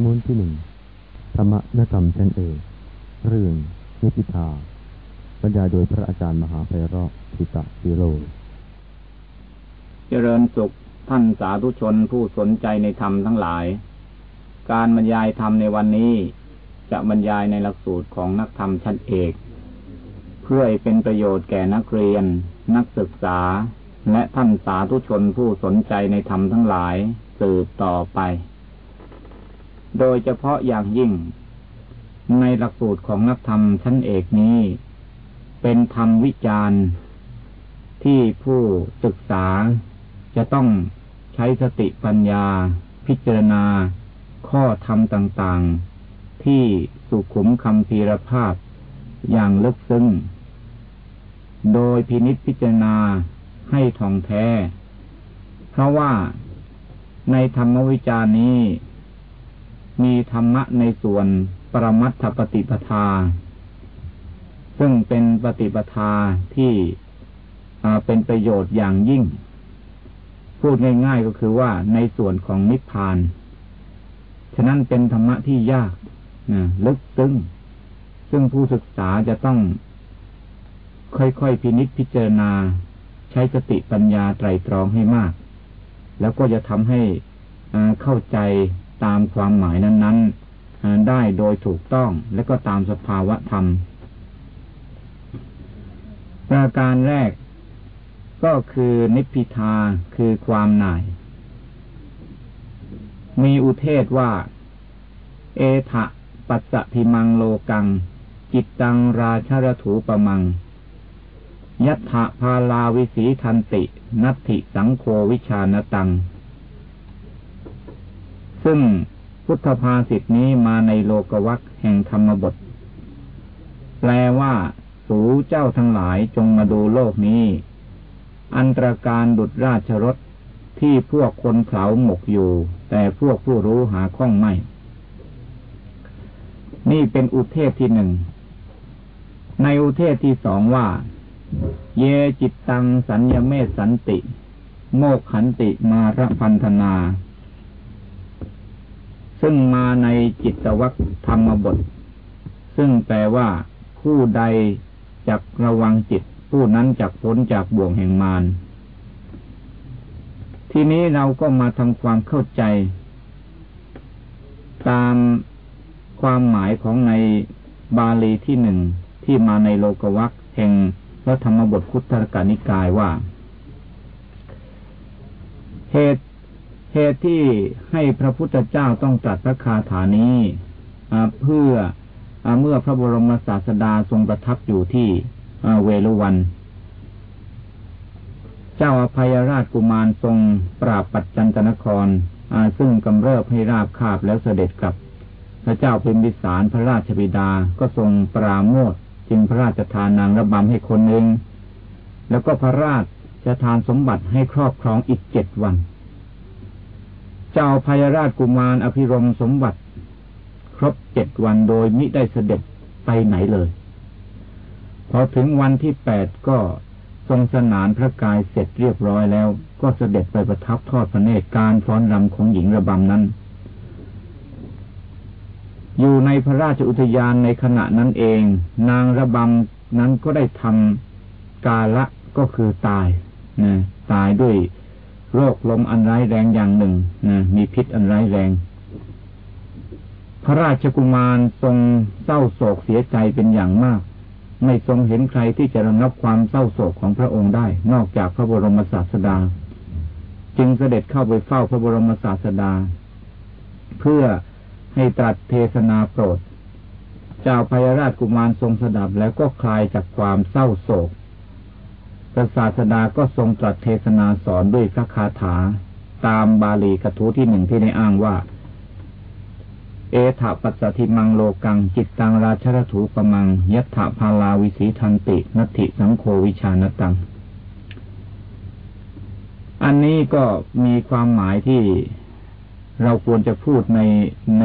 ม้วนที่หนึ่งธรรมนกรรมชั้นเอกเรื่องนิพิทาบรรยายโดยพระอาจารย์มหาไพเราะทิตะสิโรเจริญสุขท่านสาธุชนผู้สนใจในธรรมทั้งหลาย การบรรยายธรรมในวันนี้จะบรรยายในหลักสูตรของนักธรรมชั้นเอก เพื่อเป็นประโยชน์แก่นักเรียน นักศึกษา และท่านสาธุชนผู้สนใจในธรรมทั้งหลายสืบต่อไป โดยเฉพาะอย่างยิ่ง ในหลักสูตรของนักธรรมชั้นเอกนี้ เป็นธรรมวิจารณ์ ที่ผู้ศึกษาจะต้องใช้สติปัญญา พิจารณา ข้อธรรมต่างๆ ที่สุขุมคำพีรภาพอย่างลึกซึ้ง โดยพินิษพิจารณาให้ท่องแท้ เพราะว่าในธรรมวิจารณ์นี้ มีธรรมะในส่วนปรมัตถปฏิปทา ซึ่งเป็นปฏิปทาที่เป็นประโยชน์อย่างยิ่ง พูดง่ายๆก็คือว่าในส่วนของนิพพาน ฉะนั้นเป็นธรรมะที่ยากลึกซึ้ง ซึ่งผู้ศึกษาจะต้องค่อยๆพินิจพิจารณา ใช้สติปัญญาไตรตรองให้มาก แล้วก็จะทำให้เข้าใจ ตามความหมายนั้นๆ ได้โดยถูกต้องและก็ตามสภาวะธรรม ประการแรกก็คือนิพพิทาคือความหน่าย มีอุเทศว่า เอทะปัสสะพิมังโลกัง จิตตังราชรถูปมัง ยัตถะพาลาวิสีทันติ นัตถิสังโควิชานตัง ซึ่งพุทธภาษิตนี้มาในโลกวัคแห่งธรรมบท แปลว่า สูเจ้าทั้งหลายจงมาดูโลกนี้ อันตรการดุดราชรถที่พวกคนเขาหมกอยู่ แต่พวกผู้รู้หาข้องไม่ นี่เป็นอุเทศที่หนึ่ง ในอุเทศที่สองว่า เยจิตตังสัญญเมสันติ โมกขันติมารพันธนา ซึ่งมาในจิตวัคธรรมบท ซึ่งแปลว่า ผู้ใดจักระวังจิต ผู้นั้นจักพ้นจากบ่วงแห่งมารทีนี้เราก็มาทำความเข้าใจ ตามความหมายของในบาลีที่หนึ่งที่มาในโลกวัคแห่งพระธรรมบทคุตตรกานิกายว่า เหตุ เหตุที่ให้พระพุทธเจ้าต้องตรัสพระคาถานี้เพื่อเมื่อพระบรมศาสดาทรงประทับอยู่ที่เวลุวัน เจ้าอภัยราชกุมารทรงปราบปัจจันตนครซึ่งกำเริบให้ราบคาบแล้วเสด็จกลับ พระเจ้าเป็นวิสารพระราชบิดาก็ทรงปราโมทจึงพระราชทานนางระบำให้คนหนึ่งแล้วก็พระราชจะทานสมบัติให้ครอบครองอีกเจ็ดวัน เจ้าพยราชกุมารอภิรมสมบัติ ครบเจ็ดวันโดยมิได้เสด็จไปไหนเลย พอถึงวันที่แปดก็ทรงสนานพระกายเสร็จเรียบร้อยแล้ว ก็เสด็จไปประทับทอดพระเนตรการฟ้อนรำของหญิงระบำนั้น อยู่ในพระราชอุทยานในขณะนั้นเอง นางระบำนั้นก็ได้ทำกาละก็คือตายนะตายด้วย โรคลมอันร้ายแรงอย่างหนึ่งนะมีพิษอันร้ายแรง พระราชกุมารทรงเศร้าโศกเสียใจเป็นอย่างมาก ไม่ทรงเห็นใครที่จะระงับความเศร้าโศกของพระองค์ได้ นอกจากพระบรมศาสดา จึงเสด็จเข้าไปเฝ้าพระบรมศาสดา เพื่อให้ตรัสเทศนาโปรด เจ้าพยราชกุมารทรงสดับแล้วก็คลายจากความเศร้าโศก พระศาสดาก็ทรงตรัสเทศนาสอนด้วยพระคาถา ตามบาลีกระทูที่หนึ่งที่ได้อ้างว่า เอถาปัสสติมังโลกัง จิตตังราชรถูปมัง ยัตถาพาลาวิสีทันตินัตถิสังโฆวิชานตัง อันนี้ก็มีความหมายที่เราควรจะพูดในใน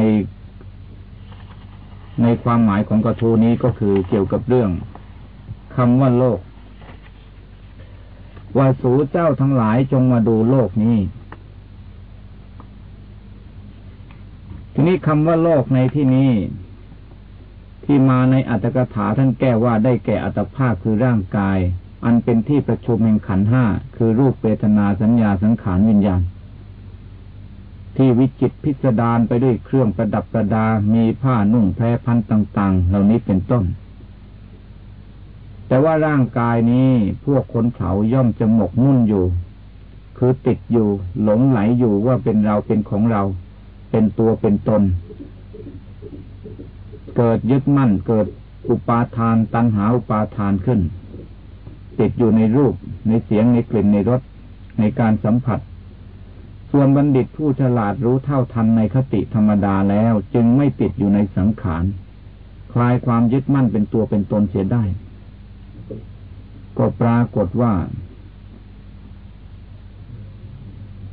ในความหมายของกระทูนี้ก็คือเกี่ยวกับเรื่องคำว่าโลก ว่าสูเจ้าทั้งหลายจงมาดูโลกนี้ ทีนี้คำว่าโลกในที่นี้ ที่มาในอัตถกถาท่านแก้ว่าได้แก่อัตภาพคือร่างกาย อันเป็นที่ประชุมแห่งขันห้าคือรูปเวทนาสัญญาสังขารวิญญาณที่วิจิตพิสดารไปด้วยเครื่องประดับประดา มีผ้านุ่งแพรพันต่าง ๆ เหล่านี้เป็นต้น แต่ว่าร่างกายนี้พวกคนเขาย่อมจะหมกมุ่นอยู่ คือติดอยู่ หลงไหลอยู่ว่าเป็นเราเป็นของเรา เป็นตัวเป็นตน เกิดยึดมั่นเกิดอุปาทานตัณหาอุปาทานขึ้น ติดอยู่ในรูปในเสียงในกลิ่นในรสในการสัมผัส ส่วนบัณฑิตผู้ฉลาดรู้เท่าทันในคติธรรมดาแล้วจึงไม่ติดอยู่ในสังขาร คลายความยึดมั่นเป็นตัวเป็นตนเสียได้ ก็ปรากฏว่า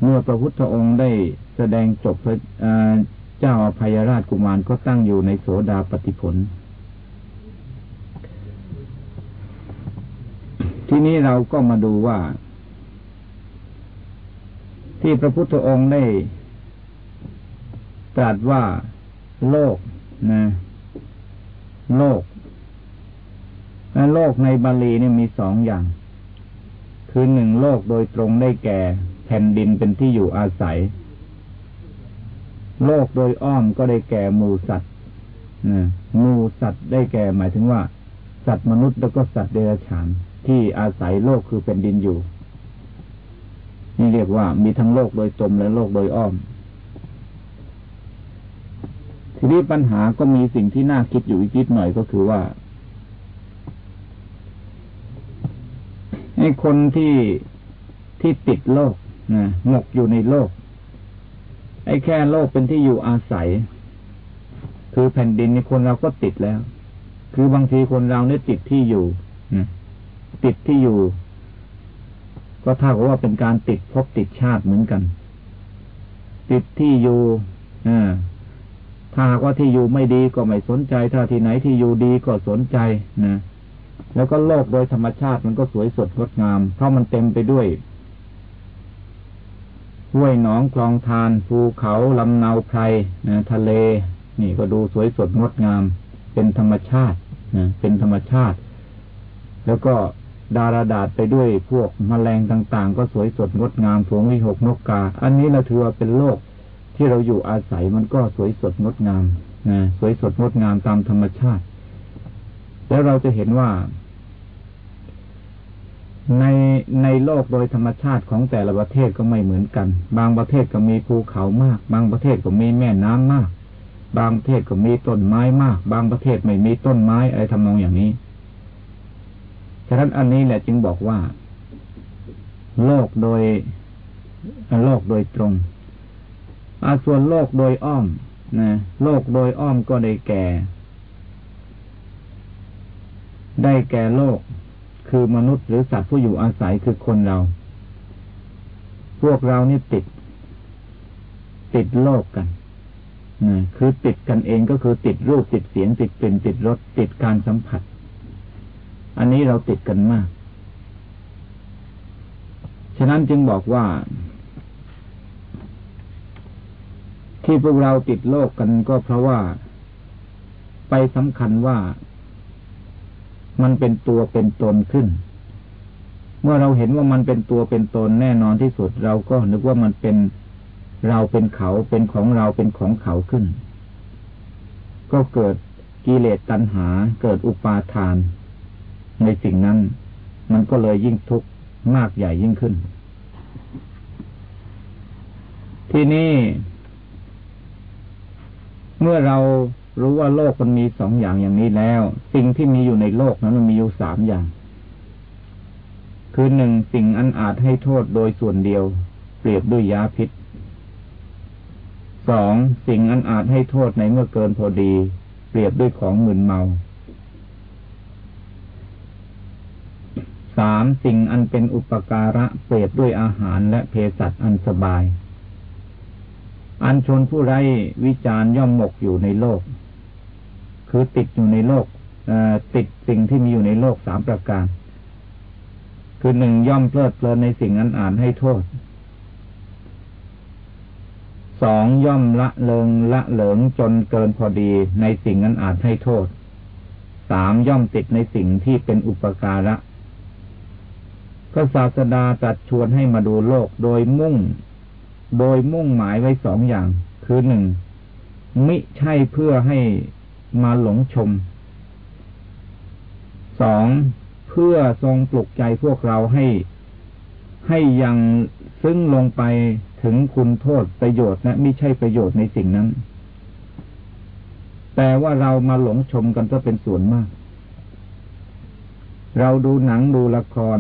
เมื่อพระพุทธองค์ได้แสดงจบพระเจ้าอภัยราชกุมารก็ตั้งอยู่ในโสดาปฏิผล ที่นี้เราก็มาดูว่า ที่พระพุทธองค์ได้ตรัสว่าโลกนะ โลก โลกในบาลีนี่มีสองอย่าง คือหนึ่งโลกโดยตรงได้แก่ แผ่นดินเป็นที่อยู่อาศัย โลกโดยอ้อมก็ได้แก่หมูสัตว์หมูสัตว์ได้แก่หมายถึงว่า สัตว์มนุษย์แล้วก็สัตว์เดรัจฉาน ที่อาศัยโลกคือเป็นดินอยู่ นี่เรียกว่ามีทั้งโลกโดยตรงและโลกโดยอ้อม ทีนี้ปัญหาก็มีสิ่งที่น่าคิดอยู่อีกนิดหน่อยก็คือว่า ไอ้คนที่ที่ติดโลกนะหมกอยู่ในโลก ไอ้แค่โลกเป็นที่อยู่อาศัย คือแผ่นดินในคนเราก็ติดแล้ว คือบางทีคนเราเนี่ยติดที่อยู่นะติดที่อยู่ ก็เท่ากับว่าเป็นการติดภพติดชาติเหมือนกัน ติดที่อยู่อถ้าว่าที่อยู่ไม่ดีก็ไม่สนใจ ถ้าที่ไหนที่อยู่ดีก็สนใจนะ แล้วก็โลกโดยธรรมชาติมันก็สวยสดงดงาม เพราะมันเต็มไปด้วยห้วยหนองคลองทาน ภูเขาลำนาวไพรนะทะเล นี่ก็ดูสวยสดงดงาม เป็นธรรมชาตินะเป็นธรรมชาติ แล้วก็ดาราดาษไปด้วยพวกมแมลงต่าง ๆ ก็สวยสดงดงามผงวิหกนกกา อันนี้เราถือว่าเป็นโลกที่เราอยู่อาศัยมันก็สวยสดงดงามนะสวยสดงดงามตามธรรมชาติ แล้วเราจะเห็นว่า ในในโลกโดยธรรมชาติของแต่ละประเทศก็ไม่เหมือนกัน บางประเทศก็มีภูเขามาก บางประเทศก็มีแม่น้ำมาก บางประเทศก็มีต้นไม้มาก บางประเทศไม่มีต้นไม้อะไรทำนองอย่างนี้ ฉะนั้นอันนี้แหละจึงบอกว่า โลกโดยโลกโดยตรงอาส่วนโลกโดยอ้อมนะโลกโดยอ้อมก็ได้แก่ ได้แก่โลก คือมนุษย์หรือสัตว์ผู้อยู่อาศัยคือคนเรา พวกเรานี่ติด ติดโลกกันนะคือติดกันเองก็คือติดรูปติดเสียง ติดกลิ่นติดรสติดการสัมผัส อันนี้เราติดกันมาก ฉะนั้นจึงบอกว่า ที่พวกเราติดโลกกันก็เพราะว่า ไปสำคัญว่า มันเป็นตัวเป็นตนขึ้น เมื่อเราเห็นว่ามันเป็นตัวเป็นตนแน่นอนที่สุด เราก็นึกว่ามันเป็นเราเป็นเขาเป็นของเราเป็นของเขาขึ้น ก็เกิดกิเลสตัณหา เกิดอุปาทาน ในสิ่งนั้น มันก็เลยยิ่งทุกข์มากใหญ่ยิ่งขึ้น ที่นี่ เมื่อเรา รู้ว่าโลกมันมีสองอย่างอย่างนี้แล้ว สิ่งที่มีอยู่ในโลกนั้นมันมีอยู่สามอย่าง คือหนึ่งสิ่งอันอาจให้โทษโดยส่วนเดียว เปรียบด้วยยาพิษสองสิ่งอันอาจให้โทษในเมื่อเกินพอดี เปรียบด้วยของมึนเมาสามสิ่งอันเป็นอุปการะเปรียบด้วยอาหารและเภสัชอันสบาย อันชนผู้ไร้วิจารย่อมหมกอยู่ในโลก คือติดอยู่ในโลกติดสิ่งที่มีอยู่ในโลกสามประการ คือหนึ่งย่อมเพลิดเพลินในสิ่งอันอ่านให้โทษสองย่อมละเลงละเหลิงจนเกินพอดีในสิ่งนั้นอาจให้โทษสามย่อมติดในสิ่งที่เป็นอุปการะพระศาสดาจัดชวนให้มาดูโลกโดยมุ่ง โดยมุ่งหมายไว้สองอย่าง คือหนึ่งมิใช่เพื่อให้ มาหลงชม สองเพื่อทรงปลุกใจพวกเราให้ ให้ยังซึ่งลงไปถึงคุณโทษประโยชน์และไม่ใช่ประโยชน์ในสิ่งนั้น แต่ว่าเรามาหลงชมกันก็เป็นส่วนมาก เราดูหนังดูละคร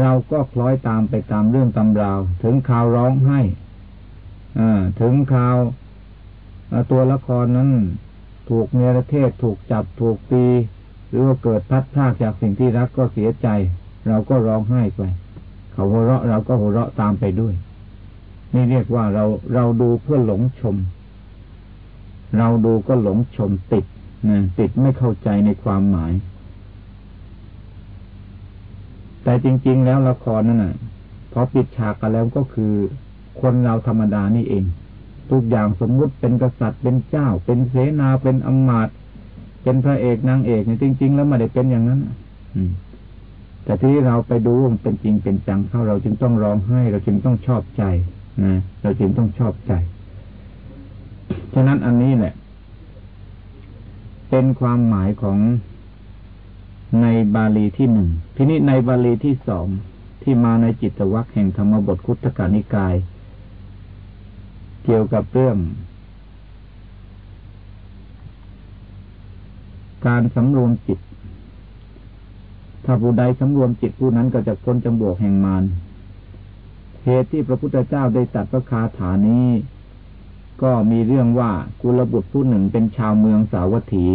เราก็คล้อยตามไปตามเรื่องตำราว ถึงข่าวร้องไห้ถึงข่าวตัวละครนั้น ถูกเนรเทศถูกจับถูกตี หรือว่าเกิดพัดพลาดจากสิ่งที่รักก็เสียใจ เราก็ร้องไห้ไป เขาหัวเราะเราก็หัวเราะตามไปด้วย นี่เรียกว่าเราเราดูเพื่อหลงชม เราดูก็หลงชมติดนะติดไม่เข้าใจในความหมาย แต่จริง ๆ แล้วละครนั่นน่ะพอปิดฉากกันแล้วก็คือคนเราธรรมดานี่เอง ทุกอย่างสมมุติเป็นกษัตริย์เป็นเจ้า เป็นเสนาเป็นอมาตย์เป็นพระเอกนางเอกเนี่ยจริง ๆ แล้วไม่ได้เป็นอย่างนั้นอืมแต่ที่เราไปดูมันเป็นจริงเป็นจังเข้าเราจึงต้องร้องไห้ เราจึงต้องชอบใจนะเราจึงต้องชอบใจ ฉะนั้นอันนี้แหละ เป็นความหมายของในบาลีที่หนึ่งทีนี้ในบาลีที่สองที่มาในจิตวัคแห่งธรรมบทคุตกานิกาย เกี่ยวกับเรื่อง การสำรวมจิต ถ้าผู้ใดสำรวมจิตผู้นั้นก็จะพ้นจำบวกแห่งมารเหตุที่พระพุทธเจ้าได้ตัดพระคาถานี้ ก็มีเรื่องว่ากุลบุตรผู้หนึ่งเป็นชาวเมืองสาวัตถี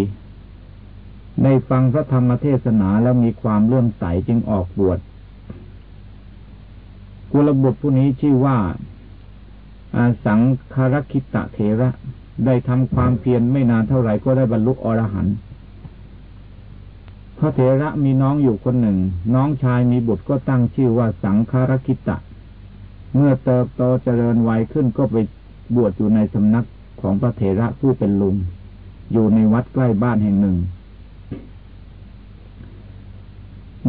ในฟังพระธรรมเทศนาแล้วมีความเลื่อมใสจึงออกบวชกุลบุตรผู้นี้ชื่อว่าอา สังคารคิตะเทระ ได้ทำความเพียรไม่นานเท่าไหร่ก็ได้บรรลุอรหันต์พระเถระมีน้องอยู่คนหนึ่ง น้องชายมีบุตรก็ตั้งชื่อว่าสังคารคิตะ เมื่อเติบโตเจริญวัยขึ้นก็ไปบวชอยู่ในสำนักของพระเถระผู้เป็นลุง อยู่ในวัดใกล้บ้านแห่งหนึ่ง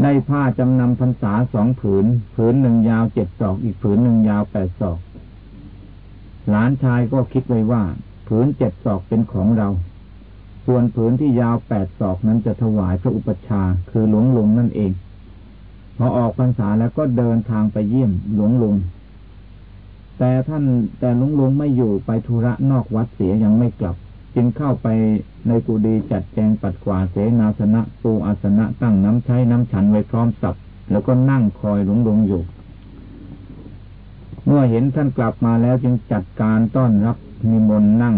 ได้ผ้าจำนำพรรษาสองผืน ผืนหนึ่งยาวเจ็ดศอก อีกผืนหนึ่งยาวแปดศอก หลานชายก็คิดไว้ว่า ผืนเจ็ดศอกเป็นของเรา ส่วนผืนที่ยาวแปดศอกนั้นจะถวายพระอุปชาคือหลวงลุงนั่นเอง พอออกพรรษาแล้วก็เดินทางไปเยี่ยมหลวงลุง แต่ท่านแต่หลุงลุงไม่อยู่ไปธุระนอกวัดเสียยังไม่กลับ จึงเข้าไปในกุฏิจัดแจงปัดกวาดเสนาสนะปูอาสนะตั้งน้ำใช้น้ำฉันไว้พร้อมสับแล้วก็นั่งคอยหลวงลุงอยู่ เมื่อเห็นท่านกลับมาแล้วจึงจัดการต้อนรับมีมนนั่ง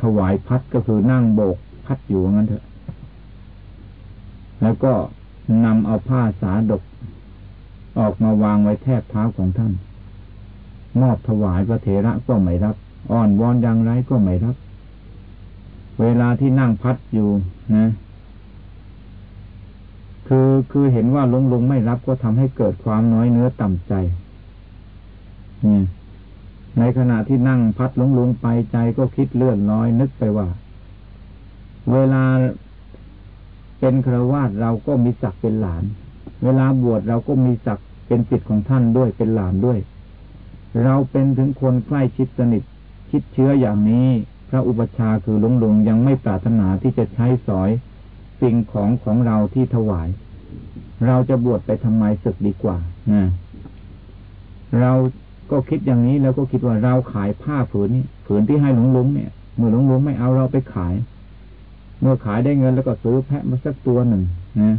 ถวายพัดก็คือนั่งโบกพัดอยู่งั้นเถอะ แล้วก็นำเอาผ้าสาดก ออกมาวางไว้แทบเท้าของท่าน มอบถวายพระเถระก็ไม่รับ อ้อนวอนอย่างไรก็ไม่รับ เวลาที่นั่งพัดอยู่นะ คือคือเห็นว่าลุงลุงไม่รับก็ทำให้เกิดความน้อยเนื้อต่ำใจ ในขณะที่นั่งพัดลงลงไปใจก็คิดเลื่อนลอยนึกไปว่า เวลาเป็นครวาสเราก็มีศักดิ์เป็นหลาน เวลาบวชเราก็มีศักดิ์เป็นจิตของท่านด้วยเป็นหลานด้วย เราเป็นถึงคนใกล้ชิดสนิทคิดเชื้ออย่างนี้ พระอุปชาคือหลวงลุงยังไม่ปรารถนาที่จะใช้สอยสิ่งของของเราที่ถวาย เราจะบวชไปทำไมศึกดีกว่านะเรา ก็คิดอย่างนี้แล้วก็คิดว่าเราขายผ้าผืนนี้ผืนที่ให้หลวงลุงเนี่ยเมื่อหลวงลุงไม่เอาเราไปขาย เมื่อขายได้เงินแล้วก็ซื้อแพะมาสักตัวหนึ่งนะ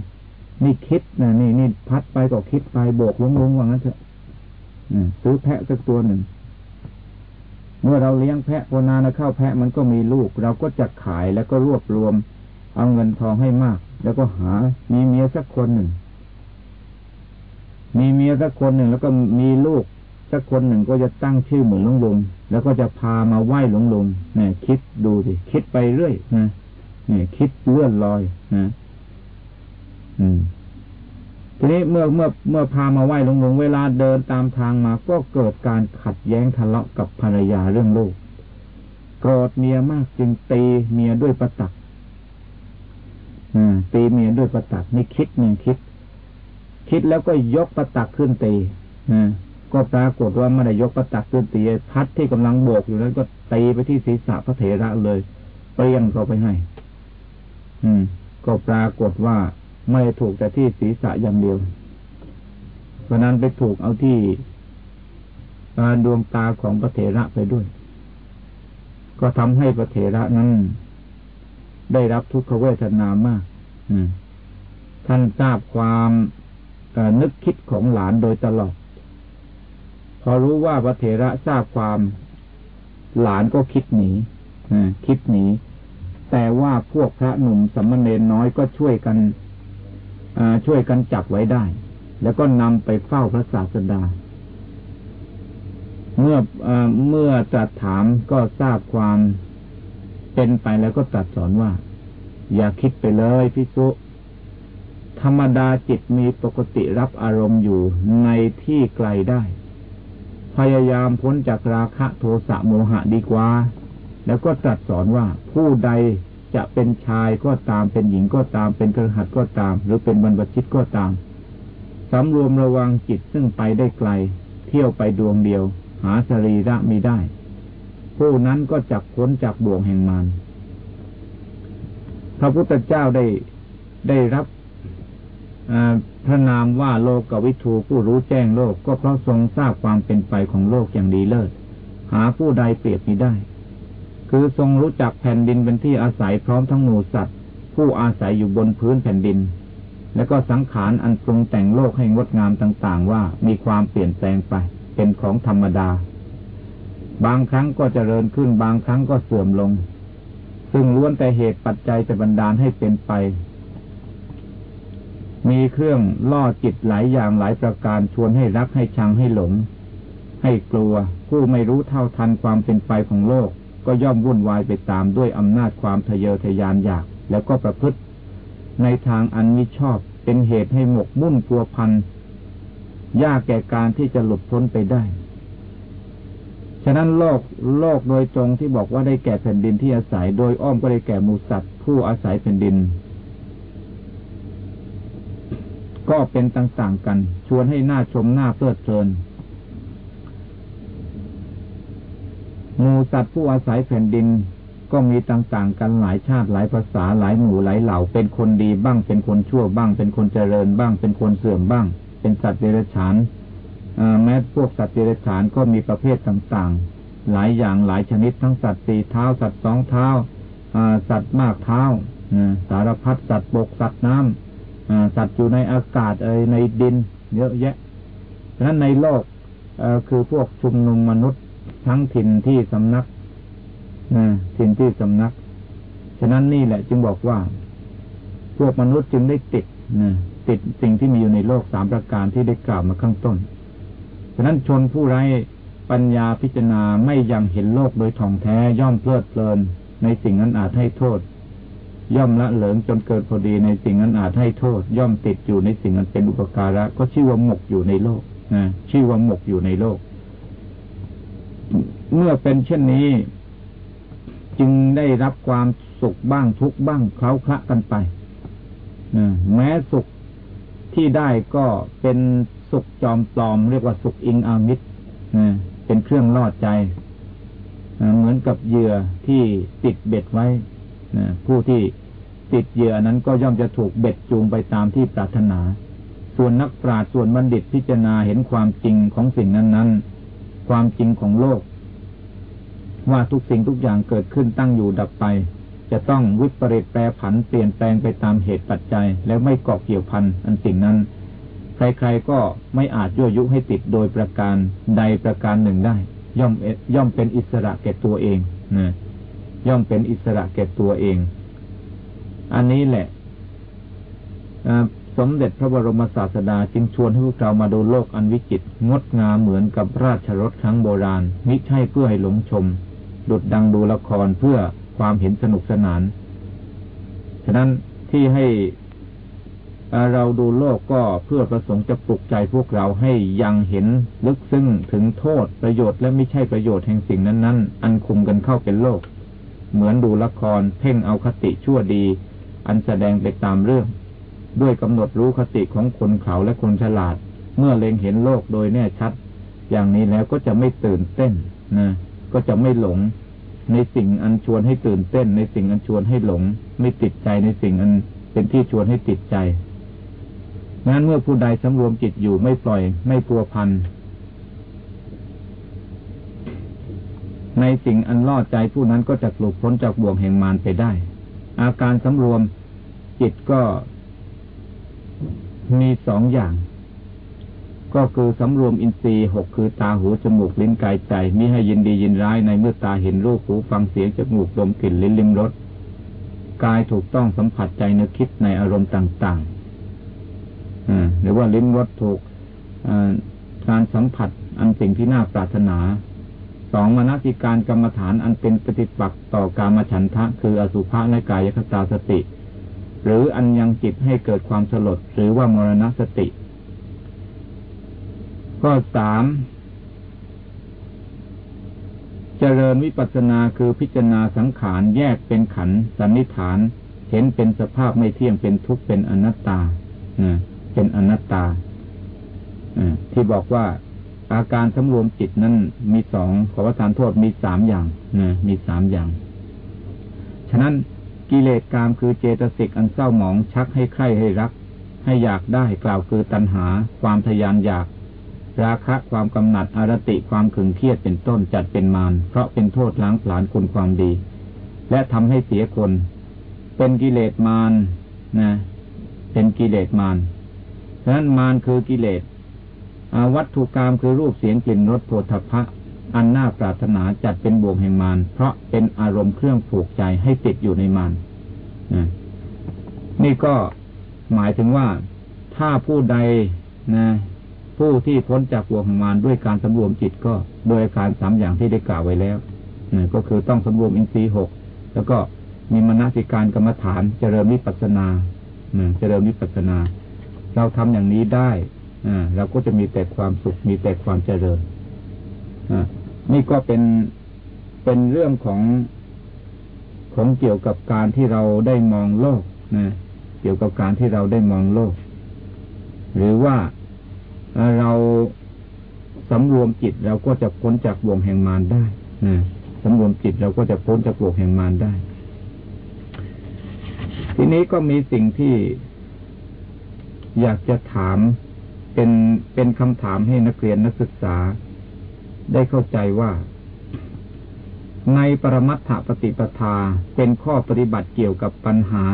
นี่คิดนะนี่นี่พัดไปก็คิดไปโบกหลวงลุงว่างั้นเถอะซื้อแพะสักตัวหนึ่งเมื่อเราเลี้ยงแพะพอนานเข้าแพะมันก็มีลูก เราก็จะขายแล้วก็รวบรวม เอาเงินทองให้มาก แล้วก็หา มีเมียสักคนหนึ่งมีเมียสักคนหนึ่งแล้วก็มีลูก สักคนหนึ่งก็จะตั้งชื่อเหมือนหลวงลงแล้วก็จะพามาไหว้หลวงลงเนี่ยคิดดูสิคิดไปเรื่อยนะเนี่ยคิดเลื่อนลอยนะอืมทีนี้เมื่อเมื่อเมื่อพามาไหว้หลวงหลงเวลาเดินตามทางมา ก็เกิดการขัดแย้งทะเลาะกับภรรยาเรื่องลูกโกรธเมียมากจึงตีเมียด้วยประตักตีเมียด้วยประตักนี่คิดหนึ่งคิด คิดแล้วก็ยกประตักขึ้นตี ก็ปรากฏว่าไม่ได้ยกประตักขึ้นตีพัดที่กำลังโบกอยู่นั้นก็ตีไปที่ศีรษะพระเถระเลยเปรี้ยงเข้าไปให้ อืม ก็ปรากฏว่าไม่ถูกแต่ที่ศีรษะอย่างเดียว เพราะนั้นไปถูกเอาที่ดวงตาของพระเถระไปด้วย ก็ทำให้พระเถระนั้นได้รับทุกขเวทนามากท่านทราบความนึกคิดของหลานโดยตลอด อรู้ว่าพระเถระทราบความหลานก็คิดหนีคิดหนี แต่ว่าพวกพระหนุ่มสัมมเนนน้อยก็ช่วยกันช่วยกันจับไว้ได้ แล้วก็นำไปเฝ้าพระศาสดา เมื่ออเมื่อตรัสถามก็ทราบความเป็นไปแล้วก็ตรัสสอนว่า อย่าคิดไปเลยพิสุธรรมดาจิตมีปกติรับอารมณ์อยู่ในที่ไกลได้ พยายามพ้นจากราคะโทสะโมหะดีกว่า แล้วก็ตรัสสอนว่าผู้ใดจะเป็นชายก็ตามเป็นหญิงก็ตามเป็นกระหัตก็ตาม หรือเป็นบรรพชิตก็ตามสำรวมระวังจิตซึ่งไปได้ไกล เที่ยวไปดวงเดียว หาสรีระมีได้ ผู้นั้นก็จักพ้นจากบ่วงแห่งมารพระพุทธเจ้าได้ได้รับ พระนามว่าโลกกวิทูผู้รู้แจ้งโลกก็เพราะทรงทราบความเป็นไปของโลกอย่างดีเลิศ หาผู้ใดเปรียบมิได้ คือทรงรู้จักแผ่นดินเป็นที่อาศัยพร้อมทั้งหมูสัตว์ ผู้อาศัยอยู่บนพื้นแผ่นดิน และก็สังขารอันปรุงแต่งโลกให้งดงามต่างๆ ว่ามีความเปลี่ยนแปลงไป เป็นของธรรมดา บางครั้งก็เจริญขึ้นบางครั้งก็เสื่อมลง ซึ่งล้วนแต่เหตุปัจจัยจะบันดาลให้เป็นไป มีเครื่องล่อจิตหลายอย่างหลายประการชวนให้รักให้ชังให้หลง ให้กลัว ผู้ไม่รู้เท่าทันความเป็นไปของโลก ก็ย่อมวุ่นวายไปตามด้วยอำนาจความทะเยอทะยานอยาก แล้วก็ประพฤติ ในทางอันมิชอบเป็นเหตุให้หมกมุ่นพัวพันยากแก่การที่จะหลุดพ้นไปได้ฉะนั้นโลกโลกโดยตรงที่บอกว่าได้แก่แผ่นดินที่อาศัยโดยอ้อมก็ได้แก่มูสัตว์ผู้อาศัยแผ่นดิน ก็เป็นต่างๆกัน ชวนให้หน้าชมหน้าเพลิดเพลินหมูสัตว์ผู้อาศัยแผ่นดิน ก็มีต่างๆ กันหลายชาติหลายภาษาหลายหมู่หลายเหล่า เป็นคนดีบ้างเป็นคนชั่วบ้าง เป็นคนเจริญบ้าง เป็นคนเสื่อมบ้าง เป็นสัตว์เดรัจฉานแม้พวกสัตว์เดรัจฉานก็มีประเภทต่างๆ หลายอย่างหลายชนิดทั้งสัตว์สี่เท้า สัตว์สองเท้าสัตว์มากเท้าสารพัดสัตว์บกสัตว์น้ำ สัตว์อยู่ในอากาศเอยในดินเยอะแยะฉะนั้นในโลกคือพวกชุมนุมมนุษย์ทั้งถิ่นที่สำนักถิ่นที่สำนัก ฉะนั้นนี่แหละ จึงบอกว่า พวกมนุษย์จึงได้ติดติดสิ่งที่มีอยู่ในโลกสามประการที่ได้กล่าวมาข้างต้น ฉะนั้นชนผู้ไร้ปัญญาพิจารณาไม่ยังเห็นโลกโดยท่องแท้ย่อมเพลิดเพลิน ในสิ่งนั้นอาจให้โทษ ย่อมละเหลิงจนเกิดพอดีในสิ่งนั้นอาจให้โทษ ย่อมติดอยู่ในสิ่งนั้นเป็นอุปการะ ก็ชื่อว่าหมกอยู่ในโลกนะชื่อว่าหมกอยู่ในโลก เมื่อเป็นเช่นนี้ จึงได้รับความสุขบ้างทุกบ้างเคล้าคละกันไปนะแม้สุขที่ได้ก็เป็นสุขจอมปลอม เรียกว่าสุขอิงอามิตรเป็นเครื่องล่อใจเหมือนกับเหยื่อที่ติดเบ็ดไว้ ผู้ที่ติดเหยื่อนั้นก็ย่อมจะถูกเบ็ดจูงไปตามที่ปรารถนา ส่วนนักปราชญ์ส่วนบัณฑิตพิจารณาเห็นความจริงของสิ่งนั้นๆ ความจริงของโลก ว่าทุกสิ่งทุกอย่างเกิดขึ้นตั้งอยู่ดับไป จะต้องวิปริตแปรผันเปลี่ยนแปลงไปตามเหตุปัจจัย แล้วไม่เกาะเกี่ยวพันอันสิ่งนั้น ใครๆก็ไม่อาจยั่วยุให้ติดโดยประการใดประการหนึ่งได้ ย่อมย่อมเป็นอิสระแก่ตัวเองนะ ย่อมเป็นอิสระแก่ตัวเอง อันนี้แหละสมเด็จพระบรมศาสดาจึงชวนให้พวกเรามาดูโลกอันวิจิตรงดงามเหมือนกับราชรถครั้งโบราณ มิใช่เพื่อให้หลงชม ดุดดังดูละครเพื่อความเห็นสนุกสนาน ฉะนั้นที่ให้เราดูโลกก็เพื่อประสงค์จะปลุกใจพวกเราให้ยังเห็นลึกซึ้งถึงโทษประโยชน์และไม่ใช่ประโยชน์แห่งสิ่งนั้น ๆ อันคุมกันเข้าเป็นโลก เหมือนดูละครเพ่งเอาคติชั่วดี อันแสดงไปตามเรื่อง ด้วยกำหนดรู้คติของคนเขาและคนฉลาด เมื่อเล็งเห็นโลกโดยแน่ชัด อย่างนี้แล้วก็จะไม่ตื่นเต้นนะก็จะไม่หลง ในสิ่งอันชวนให้ตื่นเต้น ในสิ่งอันชวนให้หลง ไม่ติดใจในสิ่งอันเป็นที่ชวนให้ติดใจนั้นเมื่อผู้ใดสำรวมจิตอยู่ไม่ปล่อย ไม่ปัวพัน ในสิ่งอันล่อใจผู้นั้นก็จะหลุดพ้นจากบ่วงแห่งมารไปได้ อาการสำรวมจิตก็มีสองอย่าง ก็คือสำรวมอินทรีย์หกคือตาหูจมูกลิ้นกายใจมิให้ยินดียินร้ายในเมื่อตาเห็นรูปหูฟังเสียงจมูกลมกลิ่นลิ้นลิ้มรสกายถูกต้องสัมผัสใจนึกคิดในอารมณ์ต่างๆหรือว่าลิ้มรสถูกการสัมผัสอันสิ่งที่น่าปรารถนา สองมนสิการกรรมฐานอันเป็นปฏิปักษ์ต่อการมฉันทะ คืออสุภะและกายคตาสติ หรืออันยังจิตให้เกิดความสลดหรือว่ามรณสติก็สามเจริญวิปัสสนาคือพิจารณาสังขารแยกเป็นขันสันนิฐาน เห็นเป็นสภาพไม่เที่ยงเป็นทุกข์เป็นอนัตตาเป็นอนัตตาที่บอกว่า อาการสำรวมจิตนั้นมีสองขอประทานโทษมีสามอย่างนะมีสามอย่าง ฉะนั้นกิเลสกามคือเจตสิกอันเศร้าหมองชักให้ใคร่ให้รัก ให้อยากได้กล่าวคือตัณหา ความทยานอยาก ราคะความกำหนัดอารติความขึงเครียดเป็นต้นจัดเป็นมารเพราะเป็นโทษล้างผลาญคุณความดี และทำให้เสียคน เป็นกิเลสมารนะ เป็นกิเลสมารฉะนั้นมารคือกิเลส วัตถุกรรมคือรูปเสียงกลิ่นรสโผฏฐะอันน่าปรารถนาจัดเป็นบ่วงแห่งมารเพราะเป็นอารมณ์เครื่องผูกใจให้ติดอยู่ในมารนี่ก็หมายถึงว่าถ้าผู้ใดนะ ผู้ที่พ้นจากบ่วงแห่งมารด้วยการสำรวมจิตก็โดยการสามอย่างที่ได้กล่าวไว้แล้วนะก็คือต้องสำรวมอินทรีย์หกแล้วก็มีมนสิการกรรมฐานเจริญวิปัสนาเจริญวิปัสนา เราทำอย่างนี้ได้ เราก็จะมีแต่ความสุขมีแต่ความเจริญนี่ก็เป็นเป็นเรื่องของของเกี่ยวกับการที่เราได้มองโลกนะเกี่ยวกับการที่เราได้มองโลก หรือว่าเราสำรวมจิตเราก็จะพ้นจากวงแห่งมารได้นะสำรวมจิตเราก็จะพ้นจากวงแห่งมารได้ ทีนี้ก็มีสิ่งที่อยากจะถาม เป็นเป็นคำถามให้นักเรียนนักศึกษา ได้เข้าใจว่า ในปรมัตถปฏิปทาเป็นข้อปฏิบัติเกี่ยวกับปัญหา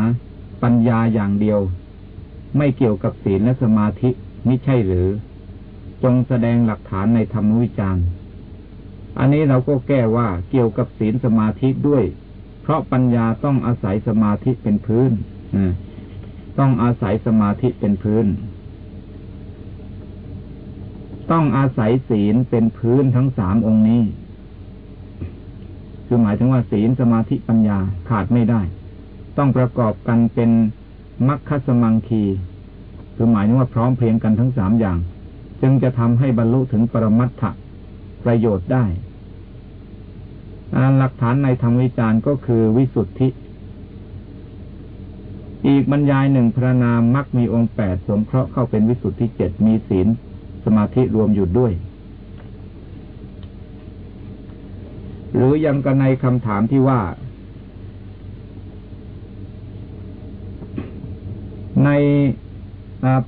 ปัญญาอย่างเดียว ไม่เกี่ยวกับศีลและสมาธิไม่ใช่หรือ จงแสดงหลักฐานในธรรมวิจารณ์ อันนี้เราก็แก้ว่าเกี่ยวกับศีลสมาธิด้วย เพราะปัญญาต้องอาศัยสมาธิเป็นพื้นต้องอาศัยสมาธิเป็นพื้น ต้องอาศัยศีลเป็นพื้นทั้งสามองค์นี้ คือหมายถึงว่าศีลสมาธิปัญญาขาดไม่ได้ ต้องประกอบกันเป็นมัคคสมังคี คือหมายถึงว่าพร้อมเพรียงกันทั้งสามอย่าง จึงจะทำให้บรรลุถึงปรมัตถประโยชน์ได้หลักฐานในธรรมวิจารณ์ก็คือวิสุทธิ อีกบรรยายหนึ่งพระนามมักมีองค์แปดสมเคราะห์เข้าเป็นวิสุทธิเจ็ดมีศีล สมาธิรวมอยู่ด้วย หรือยังกันในคำถามที่ว่า ใน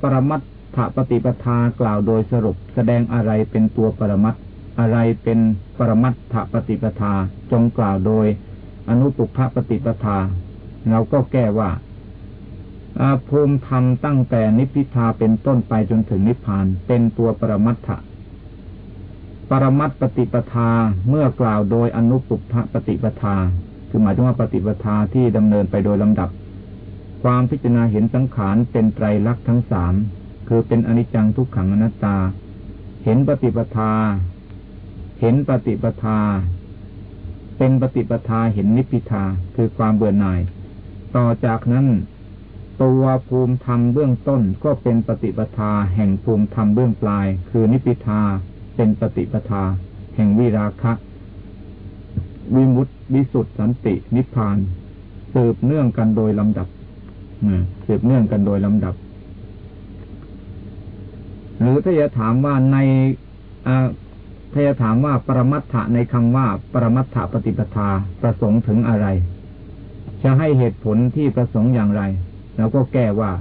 ปรมัตถปฏิปทากล่าวโดยสรุปแสดงอะไรเป็นตัวปรมัตอะไรเป็นปรมัตถปฏิปทาจงกล่าวโดยอนุปุพปฏิปทา เราก็แก้ว่า ภูมิธรรมตั้งแต่นิพพิทาเป็นต้นไปจนถึงนิพพาน เป็นตัวปรมัตถะปรมัตปฏิปทาเมื่อกล่าวโดยอนุปุพะปฏิปทา คือหมายถึงว่าปฏิปทาที่ดำเนินไปโดยลำดับ ความพิจารณาเห็นสังขารเป็นไตรลักษณ์ทั้งสามคือเป็นอนิจจังทุกขังอนัตตา เห็นปฏิปทา เห็นปฏิปทา เป็นปฏิปทาเห็นนิพพิทาคือความเบื่อหน่าย ต่อจากนั้น ตัวภูมิธรรมเบื้องต้นก็เป็นปฏิปทาแห่งภูมิธรรมเบื้องปลาย คือนิพิทาเป็นปฏิปทา แห่งวิราคะวิมุตติวิสุทธิสันติ นิพพาน สืบเนื่องกันโดยลำดับสืบเนื่องกันโดยลำดับ หรือถ้าจะถามว่าในถ้าจะถามว่าปรมัตถะในคำว่า ปรมัตถปฏิปทาประสงค์ถึงอะไร จะให้เหตุผลที่ประสงค์อย่างไร เราก็แก้ว่า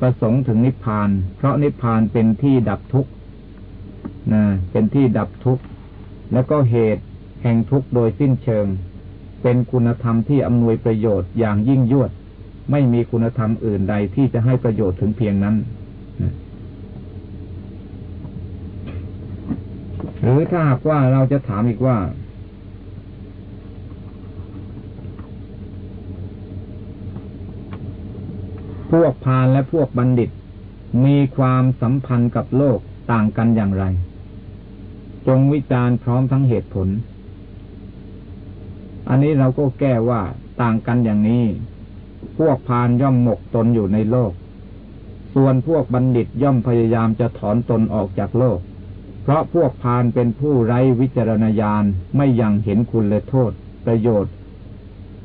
ประสงค์ถึงนิพพาน เพราะนิพพานเป็นที่ดับทุกข์นะเป็นที่ดับทุกข์แล้วก็เหตุแห่งทุกข์โดยสิ้นเชิง เป็นคุณธรรมที่อำนวยประโยชน์อย่างยิ่งยวด ไม่มีคุณธรรมอื่นใดที่จะให้ประโยชน์ถึงเพียงนั้นหรือถ้าหากว่าเราจะถามอีกว่า พวกพาลและพวกบัณฑิต มีความสัมพันธ์กับโลกต่างกันอย่างไร จงวิจารณ์พร้อมทั้งเหตุผล อันนี้เราก็แก้ว่าต่างกันอย่างนี้ พวกพาลย่อมหมกตนอยู่ในโลก ส่วนพวกบัณฑิตย่อมพยายามจะถอนตนออกจากโลก เพราะพวกพานเป็นผู้ไร้วิจารณญาณไม่ยังเห็นคุณและโทษ ประโยชน์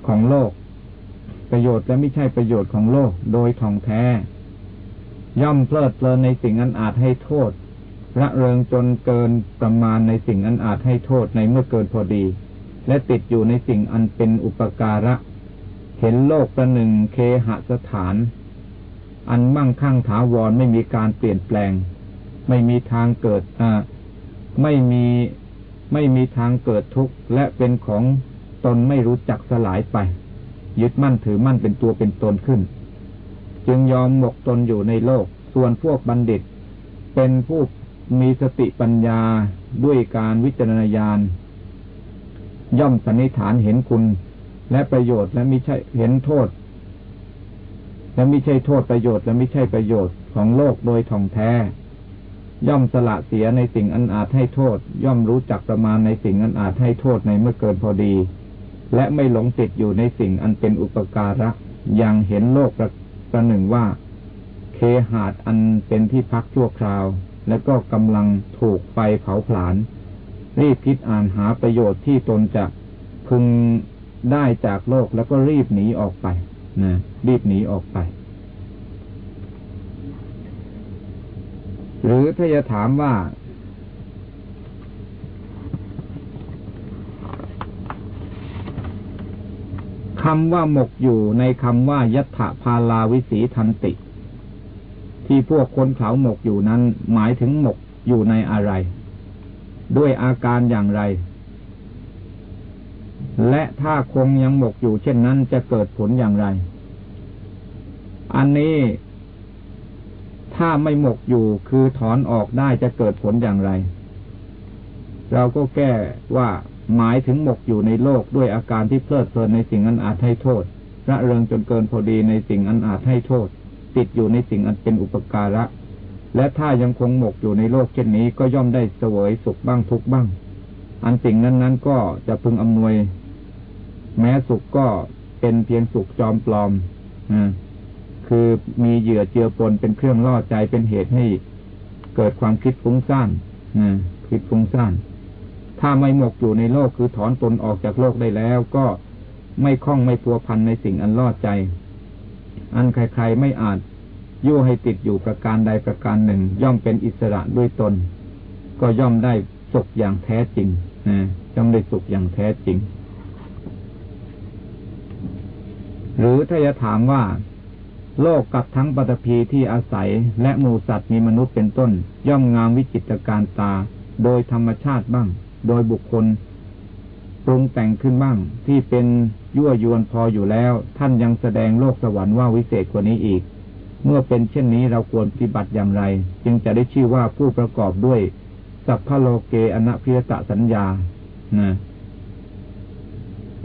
ของโลก ประโยชน์และไม่ใช่ประโยชน์ของโลกโดยท่องแท้ ย่อมเพลิดเพลินในสิ่งอันอาจให้โทษระเริงจนเกินประมาณในสิ่งอันอาจให้โทษในเมื่อเกินพอดี และติดอยู่ในสิ่งอันเป็นอุปการะ เห็นโลกประหนึ่งเคหสถาน อันมั่งคั่งถาวรไม่มีการเปลี่ยนแปลง ไม่มีทางเกิดอ่าไม่มีไม่มีทางเกิดทุกข์และเป็นของตนไม่รู้จักสลายไป ยึดมั่นถือมั่นเป็นตัวเป็นตนขึ้น จึงยอมหมกตนอยู่ในโลก ส่วนพวกบัณฑิต เป็นผู้มีสติปัญญาด้วยการวิจารณญาณย่อมสันนิษฐานเห็นคุณ และประโยชน์และไม่ใช่เห็นโทษ และไม่ใช่โทษประโยชน์ และไม่ใช่ประโยชน์ของโลกโดยท่องแท้ ย่อมสละเสียในสิ่งอันอาจให้โทษ ย่อมรู้จักประมาณในสิ่งอันอาจให้โทษในเมื่อเกินพอดี และไม่หลงติดอยู่ในสิ่งอันเป็นอุปการะยังเห็นโลกประประหนึ่งว่า เคหาดอันเป็นที่พักชั่วคราว และก็กำลังถูกไฟเผาผลาญรีบคิดอ่านหาประโยชน์ที่ตนจะพึงได้จากโลกแล้วก็รีบหนีออกไปนะรีบหนีออกไป หรือถ้าจะถามว่า คำว่าหมกอยู่ในคำว่ายัตถพาลาวิสีทันติ ที่พวกคนเขาหมกอยู่นั้น หมายถึงหมกอยู่ในอะไร ด้วยอาการอย่างไร และถ้าคงยังหมกอยู่เช่นนั้นจะเกิดผลอย่างไร อันนี้ถ้าไม่หมกอยู่คือถอนออกได้จะเกิดผลอย่างไร เราก็แก้ว่า หมายถึงหมกอยู่ในโลกด้วยอาการที่เพลิดเพลินในสิ่งอันอาจให้โทษระเริงจนเกินพอดีในสิ่งอันอาจให้โทษ ติดอยู่ในสิ่งอันเป็นอุปการะ และถ้ายังคงหมกอยู่ในโลกเช่นนี้ก็ย่อมได้เสวยสุขบ้างทุกบ้าง อันสิ่งนั้นนั้นก็จะพึงอำนวย แม้สุขก็เป็นเพียงสุขจอมปลอมอคือมีเหยื่อเจือปนเป็นเครื่องล่อใจเป็นเหตุให้เกิดความคิดฟุ้งซ่านคิดฟุ้งซ่าน ถ้าไม่หมกอยู่ในโลกคือถอนตนออกจากโลกได้แล้วก็ไม่คล้องไม่พัวพันในสิ่งอันล่อใจ อันใครๆไม่อาจยั่วให้ติดอยู่ประการใดประการหนึ่ง ย่อมเป็นอิสระด้วยตน ก็ย่อมได้สุขอย่างแท้จริงนะย่อมได้สุขอย่างแท้จริง หรือถ้าจะถามว่า โลกกับทั้งปฐพีที่อาศัยและหมูสัตว์มีมนุษย์เป็นต้น ย่อมงามวิจิตรการตา โดยธรรมชาติบ้าง โดยบุคคลปรุงแต่งขึ้นบ้าง ที่เป็นยั่วยวนพออยู่แล้ว ท่านยังแสดงโลกสวรรค์ว่าวิเศษกว่านี้อีก เมื่อเป็นเช่นนี้เราควรปฏิบัติอย่างไร จึงจะได้ชื่อว่าผู้ประกอบด้วย สัพพโลเกอนัพิยตะสัญญานะ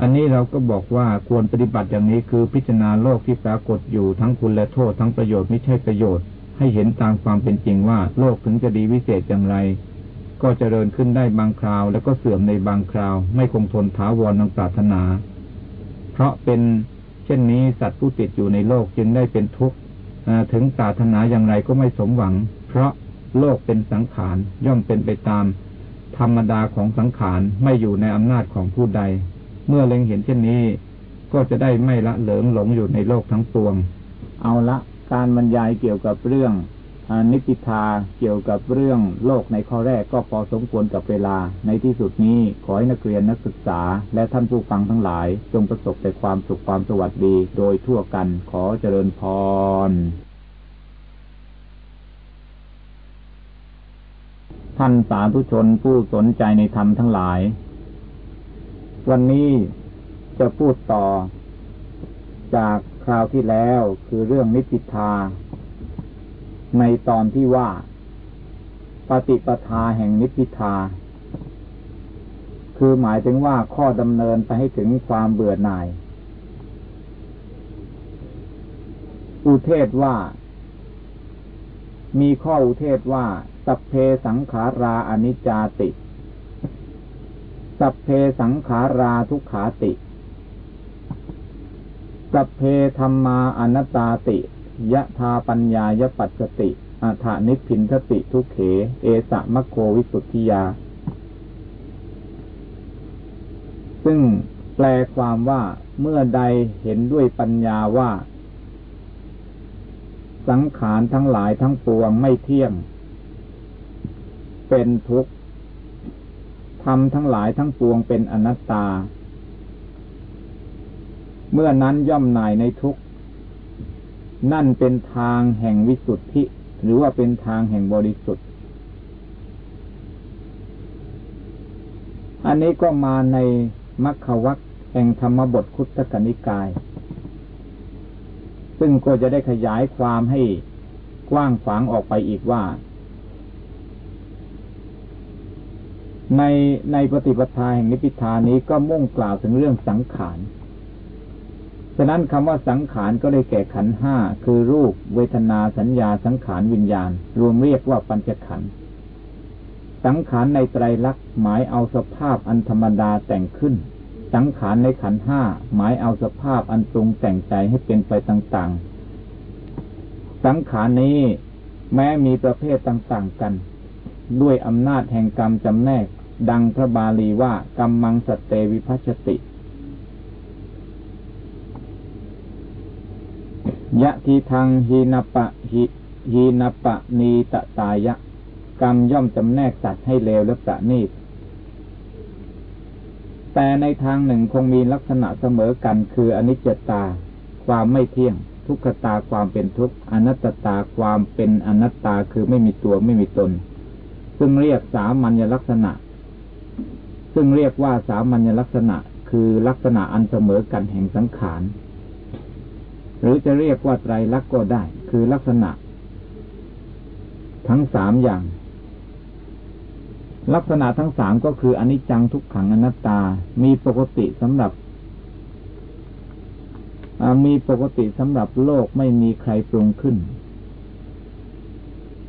อันนี้เราก็บอกว่าควรปฏิบัติอย่างนี้คือพิจารณาโลกที่ปรากฏอยู่ทั้งคุณและโทษทั้งประโยชน์ไม่ใช่ประโยชน์ ให้เห็นตามความเป็นจริงว่า โลกถึงจะดีวิเศษอย่างไร ก็จเจริญขึ้นได้บางคราว แล้วก็เสื่อมในบางคราว ไม่คงทนถาวรนังปรารถนา เพราะเป็นเช่นนี้สัตว์ผู้ติดอยู่ในโลกจึงได้เป็นทุกข์ถึงปรารถนาอย่างไรก็ไม่สมหวัง เพราะโลกเป็นสังขารย่อมเป็นไปตาม ธรรมดาของสังขารไม่อยู่ในอำนาจของผู้ใด เมื่อเล็งเห็นเช่นนี้ ก็จะได้ไม่ละเหลิงหลงอยู่ในโลกทั้งปวง เอาละ การบรรยายเกี่ยวกับเรื่อง นิพิทาเกี่ยวกับเรื่องโลกในข้อแรกก็พอสมควรกับเวลา ในที่สุดนี้ขอให้นักเรียนนักศึกษา และท่านผู้ฟังทั้งหลาย จงประสบแต่ความสุขความสวัสดีโดยทั่วกันขอเจริญพร ท่านสาธุชนผู้สนใจในธรรมทั้งหลาย วันนี้จะพูดต่อ จากคราวที่แล้วคือเรื่องนิพิทา ในตอนที่ว่า ปฏิปทาแห่งนิพพิทา คือหมายถึงว่าข้อดำเนินไปให้ถึงความเบื่อหน่าย อุเทศว่า มีข้ออุเทศว่า สัพเพสังขาราอนิจจาติ สัพเพสังขาราทุกขาติ สัพเพธรรมาอนัตตาติ ยะทาปัญญายปัสสติอัฏานิพินทติทุเข เอสะมะโควิสุทธิยา ซึ่งแปลความว่าเมื่อใดเห็นด้วยปัญญาว่า สังขารทั้งหลายทั้งปวงไม่เที่ยง เป็นทุกข์ทำทั้งหลายทั้งปวงเป็นอนัตตา เมื่อนั้นย่อมนายในทุกข์ นั่นเป็นทางแห่งวิสุทธิ หรือว่าเป็นทางแห่งบริสุทธิ์ อันนี้ก็มาในมัคควัคแห่งธรรมบทคุตกนิกาย ซึ่งก็จะได้ขยายความให้กว้างขวางออกไปอีกว่า ในในปฏิปทาแห่งนิพพิทานี้ก็มุ่งกล่าวถึงเรื่องสังขาร ฉะนั้นคำว่าสังขารก็ได้แก่ขันห้าคือรูป เวทนาสัญญาสังขารวิญญาณ รวมเรียกว่าปัญจขันธ์สังขารในไตรลักษณ์หมายเอาสภาพอันธรรมดาแต่งขึ้น สังขารในขันห้าหมายเอาสภาพอันปรุงแต่งใจให้เป็นไปต่างๆ สังขารนี้แม้มีประเภทต่างๆกัน ด้วยอำนาจแห่งกรรมจำแนก ดังพระบาลีว่ากรรมังสเตวิพัชติ ยะทีทางหีนปะหิหีนปะนีตะตายะ กรรมย่อมจำแนกสัตว์ให้เลวและประณีตแต่ในทางหนึ่งคงมีลักษณะเสมอกันคืออนิจจตา ความไม่เที่ยง ทุกขตาความเป็นทุกข์อนัตตาความเป็นอนัตตาคือไม่มีตัวไม่มีตน ซึ่งเรียกสามัญลักษณะ ซึ่งเรียกว่าสามัญลักษณะคือลักษณะอันเสมอกันแห่งสังขาร หรือจะเรียกว่าไตรลักษณ์ก็ได้ คือลักษณะ ทั้งสามอย่าง ลักษณะทั้งสามก็คืออนิจจังทุกขังอนัตตา มีปกติสำหรับมีปกติสำหรับโลกไม่มีใครปรุงขึ้น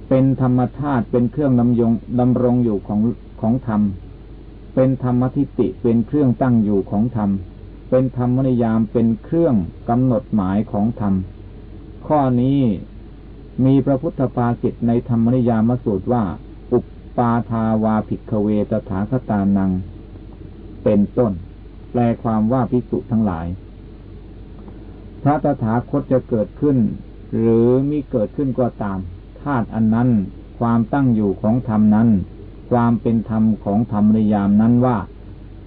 เป็นธรรมธาตุเป็นเครื่องดำยงดำรงอยู่ของของธรรม เป็นธรรมทิฏฐิเป็นเครื่องตั้งอยู่ของธรรม เป็นธรรมนิยามเป็นเครื่องกำหนดหมายของธรรม ข้อนี้มีพระพุทธภาสิตในธรรมนิยามสูตรว่า อุปปาทาวาภิกเวตถาคตานัง เป็นต้น แปลความว่าภิกษุทั้งหลาย พระตถาคตจะเกิดขึ้น หรือมีเกิดขึ้นก็ตามธาตุอันนั้น ความตั้งอยู่ของธรรมนั้น ความเป็นธรรมของธรรมนิยามนั้นว่า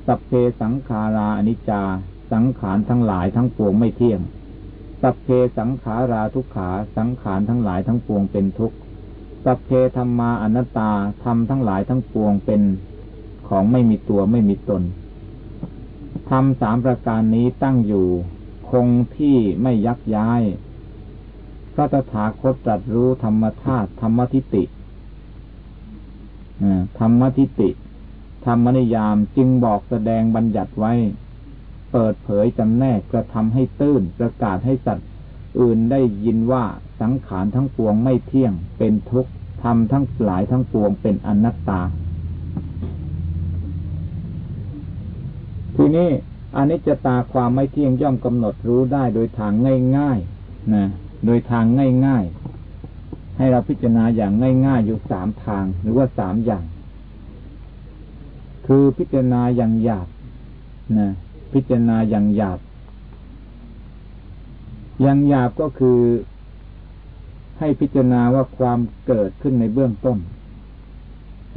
สัพเพสังขาราอนิจจา สังขารทั้งหลายทั้งปวงไม่เที่ยง สัพเพสังขาราทุกขา สังขารทั้งหลายทั้งปวงเป็นทุกข์ สัพเพธรรมาอนัตตาธรรมทั้งหลายทั้งปวงเป็นของไม่มีตัวไม่มีตน ธรรมสามประการนี้ตั้งอยู่ คงที่ไม่ยักย้าย พระตถาคตตรัสรู้ธรรมธาตุธรรมทิติธรรมทิติ ธรรมนิยามจึงบอกแสดงบัญญัติไว้ เปิดเผยจำแนกกระทำให้ตื้นประกาศให้สัตว์อื่นได้ยินว่าสังขารทั้งปวงไม่เที่ยงเป็นทุกข์ทำทั้งหลายทั้งปวงเป็นอนัตตา ทีนี้อันนี้จะตาความไม่เที่ยงย่อมกำหนดรู้ได้โดยทางง่ายๆนะโดยทางง่ายๆ ให้เราพิจารณาอย่างง่ายๆอยู่สามทางหรือว่าสามอย่าง คือพิจารณาอย่างหยาบนะ พิจารณาอย่างหยาบ อย่างหยาบก็คือให้พิจารณาว่าความเกิดขึ้นในเบื้องต้น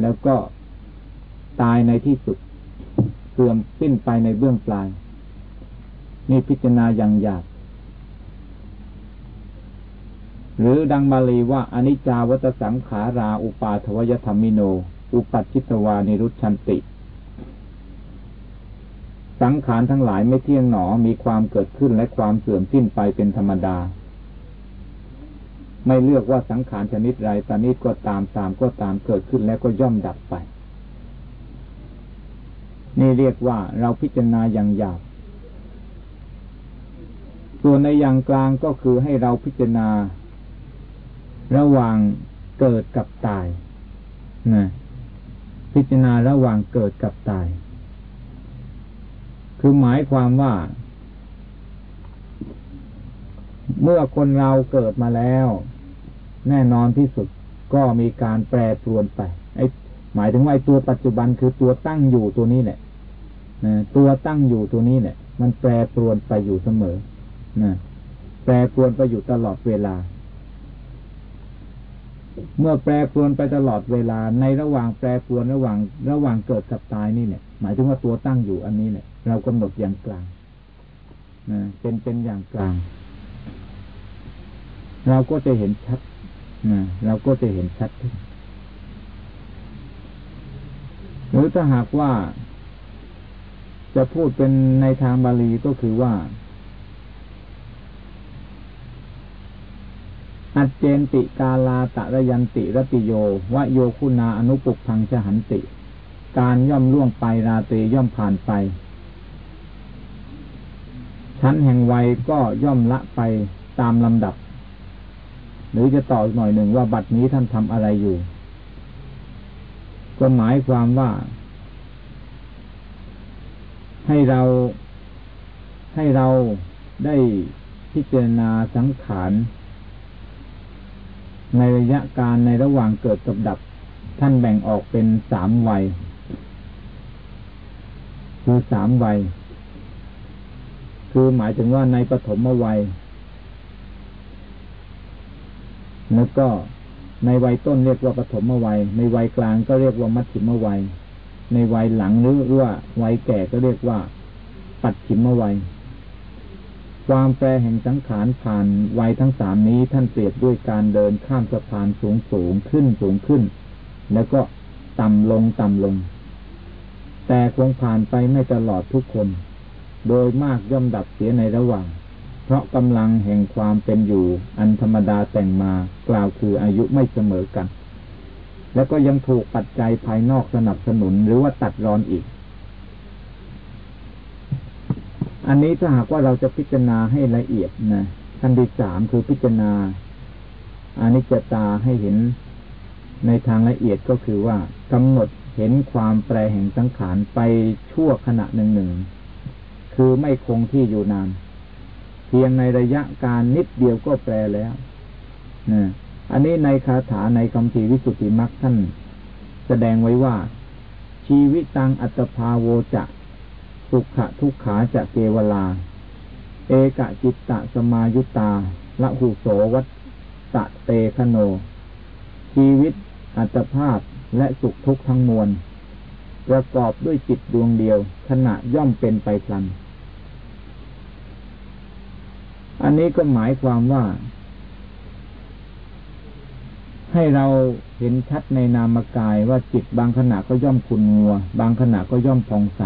แล้วก็ตายในที่สุดเสื่อมสิ้นไปในเบื้องปลาย นี่พิจารณาอย่างหยาบ หรือดังบาลีว่าอนิจจาวัตสังขารา อุปาทวยธรรมิโน อุปัชิตวานิรุชันติ สังขารทั้งหลายไม่เที่ยงหนอมีความเกิดขึ้นและความเสื่อมสิ้นไปเป็นธรรมดา ไม่เลือกว่าสังขารชนิดไรตานิดก็ตามตามก็ตามเกิดขึ้นแล้วก็ย่อมดับไป นี่เรียกว่าเราพิจารณาอย่างหยาบส่วนในอย่างกลางก็คือให้เราพิจารณา ระหว่างเกิดกับตายนะพิจารณาระหว่างเกิดกับตาย คือหมายความว่า เมื่อคนเราเกิดมาแล้ว แน่นอนที่สุดก็มีการแปรปรวนไป ไอหมายถึงว่าตัวปัจจุบันคือตัวตั้งอยู่ตัวนี้แหละตัวตั้งอยู่ตัวนี้เนี่ย มันแปรปรวนไปอยู่เสมอนะแปรปรวนไปอยู่ตลอดเวลา เมื่อแปรปรวนไปตลอดเวลา ในระหว่างแปรปรวนระหว่าง ระหว่างเกิดกับตายนี่เนี่ย หมายถึงว่าตัวตั้งอยู่อันนี้เนี่ยเรากำหนดอย่างกลางนะเป็นเป็นอย่างกลาง เราก็จะเห็นชัดนะเราก็จะเห็นชัดขึ้นหรือถ้าหากว่า จะพูดเป็นในทางบาลีก็คือว่า อัจเจนติกาลาตะระยันติรติโยวะโยคุณาอนุปุกพังชหันติ การย่อมล่วงไปราตรีย่อมผ่านไป ชั้นแห่งวัยก็ย่อมละไปตามลำดับ หรือจะต่อหน่อยหนึ่งว่าบัดนี้ท่านทำอะไรอยู่ ก็หมายความว่า ให้เราให้เราได้พิจารณาสังขารในระยะการในระหว่างเกิดกับดับ ท่านแบ่งออกเป็นสามวัย คือสามวัย คือหมายถึงว่าในปฐมวัย แล้วก็ในวัยต้นเรียกว่าปฐมวัย ในวัยกลางก็เรียกว่ามัชฌิมวัย ในวัยหลังหรือว่าวัยแก่ก็เรียกว่า ปัดฉิมวัย ความแปรแห่งสังขารผ่านวัยทั้งสามนี้ท่านเปรียบด้วยการเดินข้ามสะพานสูงสูงขึ้นสูงขึ้น แล้วก็ต่ำลงต่ำลง แต่คงผ่านไปไม่ตลอดทุกคน โดยมากย่อมดับเสียในระหว่าง เพราะกำลังแห่งความเป็นอยู่ อันธรรมดาแต่งมากล่าวคืออายุไม่เสมอกัน แล้วก็ยังถูกปัจจัยภายนอกสนับสนุนหรือว่าตัดรอนอีก อันนี้ถ้าหากว่าเราจะพิจารณาให้ละเอียดนะขั้นที่สามคือพิจารณาอานิจจตาให้เห็นในทางละเอียดก็คือว่ากำหนด เห็นความแปรแห่งสังขารไปชั่วขณะหนึ่งหนึ่งคือไม่คงที่อยู่นาน เพียงในระยะการนิดเดียวก็แปรแล้วนะอันนี้ในคาถาในคำพีวิสุทธิมักท่าน แสดงไว้ว่า ชีวิตตังอัตภาโวจะสุขะทุกขาจะเกวลา เอกจิตตะสมายุตาละหุโสวัตตะเตคโน ชีวิตอัตภาพ และสุขทุกข์ทั้งมวลประกอบด้วยจิตดวงเดียว ขณะย่อมเป็นไปพลัน อันนี้ก็หมายความว่า ให้เราเห็นชัดในนามกายว่าจิตบางขณะก็ย่อมคุณงัว บางขณะก็ย่อมผ่องใส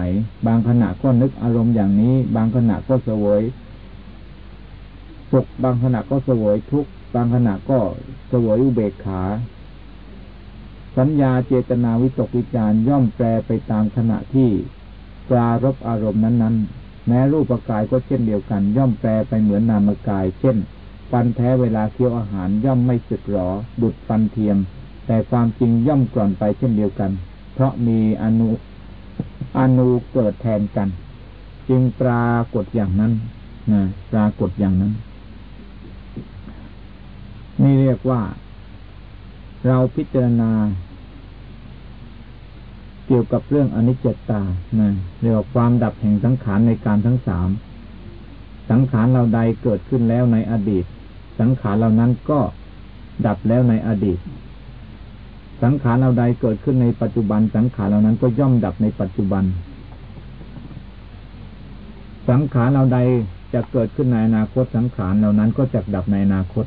บางขณะก็นึกอารมณ์อย่างนี้ บางขณะก็เสวยสุขบางขณะก็เสวยทุกข์บางขณะก็เสวยอุเบกขา สัญญาเจตนาวิตกวิจารย่อมแปรไปตามขณะที่ปรารบอารมณ์นั้นๆ แม้รูปกายก็เช่นเดียวกัน ย่อมแปรไปเหมือนนามกาย เช่น ฟันแท้เวลาเคี้ยวอาหารย่อมไม่สึกหรอ ดุดฟันเทียม แต่ความจริงย่อมกร่อนไปเช่นเดียวกัน เพราะมีอนุอนุเกิดแทนกัน จึงปรากฏอย่างนั้นนะปรากฏอย่างนั้น นี่เรียกว่า เราพิจารณา เกี่ยวกับเรื่องอนิจจตานะเรียกว่าความดับแห่งสังขารในการทั้งสาม สังขารเราใดเกิดขึ้นแล้วในอดีต สังขารเหล่านั้นก็ดับแล้วในอดีต สังขารเราใดเกิดขึ้นในปัจจุบัน สังขารเหล่านั้นก็ย่อมดับในปัจจุบัน สังขารเราใดจะเกิดขึ้นในอนาคต สังขารเหล่านั้นก็จะดับในอนาคต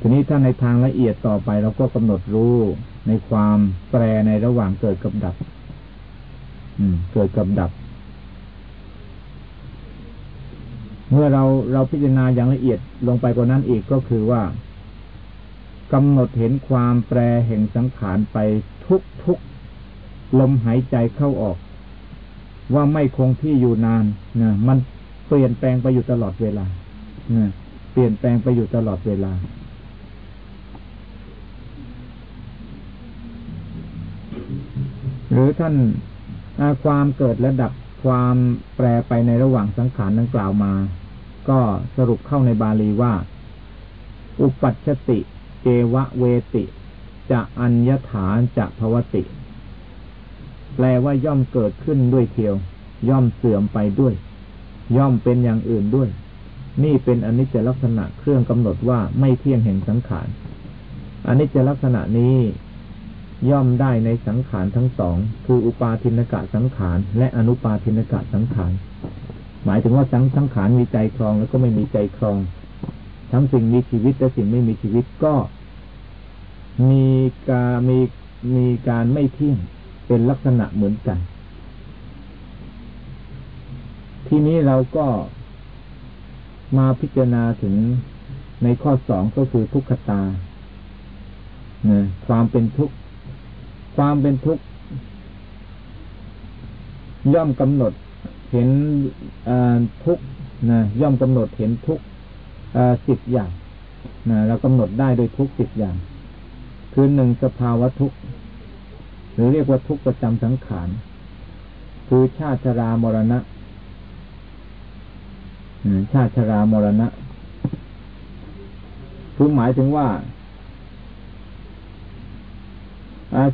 ทีนี้ถ้าในทางละเอียดต่อไปเราก็กำหนดรู้ในความแปรในระหว่างเกิดกับดับ อืม เกิดกับดับ เมื่อเราเราพิจารณาอย่างละเอียดลงไปกว่านั้นอีกก็คือว่ากำหนดเห็นความแปรแห่งสังขารไปทุกทุกลมหายใจเข้าออก ว่าไม่คงที่อยู่นานนะมันเปลี่ยนแปลงไปอยู่ตลอดเวลานะเปลี่ยนแปลงไปอยู่ตลอดเวลา หรือท่านความเกิดและดับความแปรไปในระหว่างสังขารนั้นกล่าวมา ก็สรุปเข้าในบาลีว่า อุปัชติ เจวะเวติ จะอัญญฐานจะภวติ แปลว่าย่อมเกิดขึ้นด้วยเทียว ย่อมเสื่อมไปด้วย ย่อมเป็นอย่างอื่นด้วย นี่เป็นอนิจจลักษณะเครื่องกำหนดว่าไม่เที่ยงแห่งสังขารอนิจจลักษณะนี้ ย่อมได้ในสังขารทั้งสอง คืออุปาทินกะสังขาร และอนุปาทินกะสังขาร หมายถึงว่าสังสังขารมีใจครองแล้วก็ไม่มีใจครอง ทั้งสิ่งมีชีวิตและสิ่งไม่มีชีวิตก็ มีการมีมีการไม่เที่ยงเป็นลักษณะเหมือนกัน ทีนี้เราก็มาพิจารณาถึงในข้อสองก็คือทุกขตาเนี่ยความเป็นทุกข์ ความเป็นทุกข์ย่อมกำหนดเห็นทุกนะย่อมกำหนดเห็นทุกสิบอย่างนะเรากำหนดได้โดยทุกสิบอย่าง คือหนึ่งสภาวะทุกหรือเรียกว่าทุกประจำสังขารคือชาติชรามรณะชาติชรามรณะคือหมายถึงว่า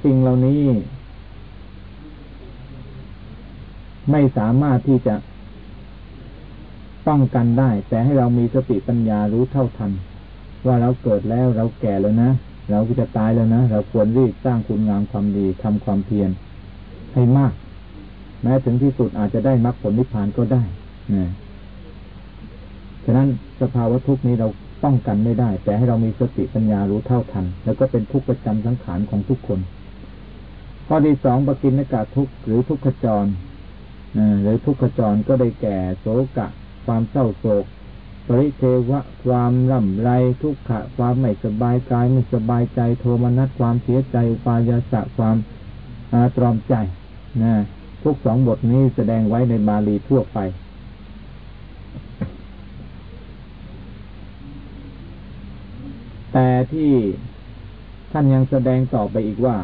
สิ่งเหล่านี้ ไม่สามารถที่จะป้องกันได้ แต่ให้เรามีสติปัญญารู้เท่าทัน ว่าเราเกิดแล้วเราแก่แล้วนะ เราก็จะตายแล้วนะ เราควรรีบสร้างคุณงามความดีทำความเพียรให้มาก แม้ถึงที่สุดอาจจะได้มรรคผลนิพพานก็ได้นะฉะนั้นสภาวะทุกนี้เรา ป้องกันไม่ได้ แต่ให้เรามีสติปัญญารู้เท่าทัน แล้วก็เป็นทุกข์ประจำสังขารของทุกคน ข้อที่สองปกินนกาทุกข์หรือทุกขจรหรือทุกขจรก็ได้แก่โศกะ ความเศร้าโศก ปริเทวะ ความร่ำไร ทุกขะ ความไม่สบายกายไม่สบายใจ โทมนัสความเสียใจ อุปายาสะ ความตรอมใจนะทุกสองบทนี้แสดงไว้ในบาลีทั่วไป แต่ที่ท่านยังแสดงต่อไปอีกว่า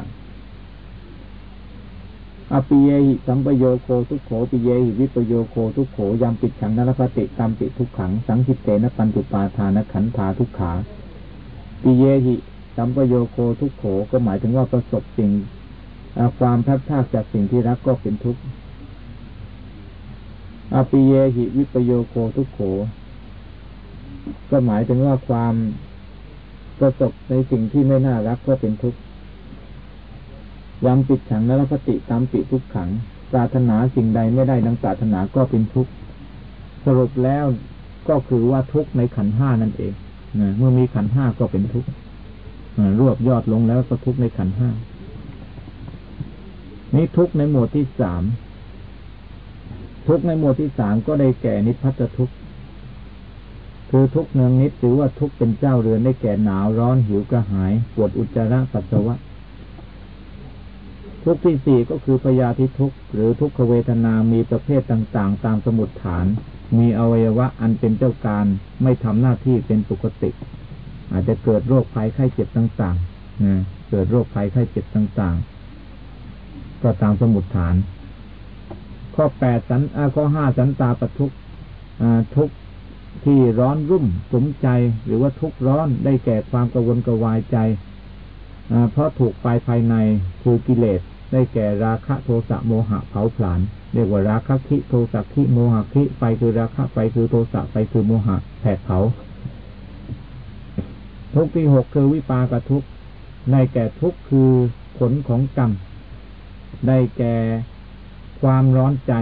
อปิเยหิสัมปโยโคทุกโขปิเยหิวิปโยโคทุกโขยามปิดขังนรคติตามปิทุกขัง สังคิตเตนปันตุปาทานขันธาทุกขาปิเยหิสัมปโยโคทุกโขก็หมายถึงว่าประสบสิ่งความทัดทากจากสิ่งที่รักก็เป็นทุกข์อปิเยหิวิปโยโคทุกโข ก็หมายถึงว่าความ ประสบในสิ่งที่ไม่น่ารักก็เป็นทุกข์ยำปิดขังและปฏิตามปิทุกขัง ปรารถนาสิ่งใดไม่ได้ดังปรารถนาก็เป็นทุกข์สรุปแล้วก็คือว่าทุกข์ในขันห้านั่นเองนะเมื่อมีขันห้าก็เป็นทุกข์รวบยอดลงแล้วก็ทุกข์ในขันห้านี่ทุกข์ในหมวดที่สามทุกข์ในหมวดที่สามก็ได้แก่นิพพัตทุกข์ คือทุกเนืองนิดหรือว่าทุกเป็นเจ้าเรือนได้แก่หนาวร้อนหิวกระหายปวดอุจจาระปัสสาวะ ทุกที่สี่ก็คือพยาธิทุกหรือทุกขเวทนามีประเภทต่างๆ ตามสมุดฐาน มีอวัยวะอันเป็นเจ้าการไม่ทำหน้าที่เป็นปกติ อาจจะเกิดโรคภัยไข้เจ็บต่างๆนะเกิดโรคภัยไข้เจ็บต่างๆ ก็ตามสมุดฐาน ข้อแปดสันข้อห้าสันตาปทุกทุก ที่ร้อนรุ่มสมใจหรือว่าทุกร้อนได้แก่ความกระวนกระวายใจ เพราะถูกไฟภายในคือกิเลสได้แก่ราคะโทสะโมหะเผาผลาญเรียกว่าราคะคิโทสะคิโมหะคิไฟคือราคะไฟคือโทสะไฟคือโมหะแผดเผาทุกที่หกคือวิปากทุกในแก่ทุกคือผลของกรรม ได้แก่ความร้อนใจ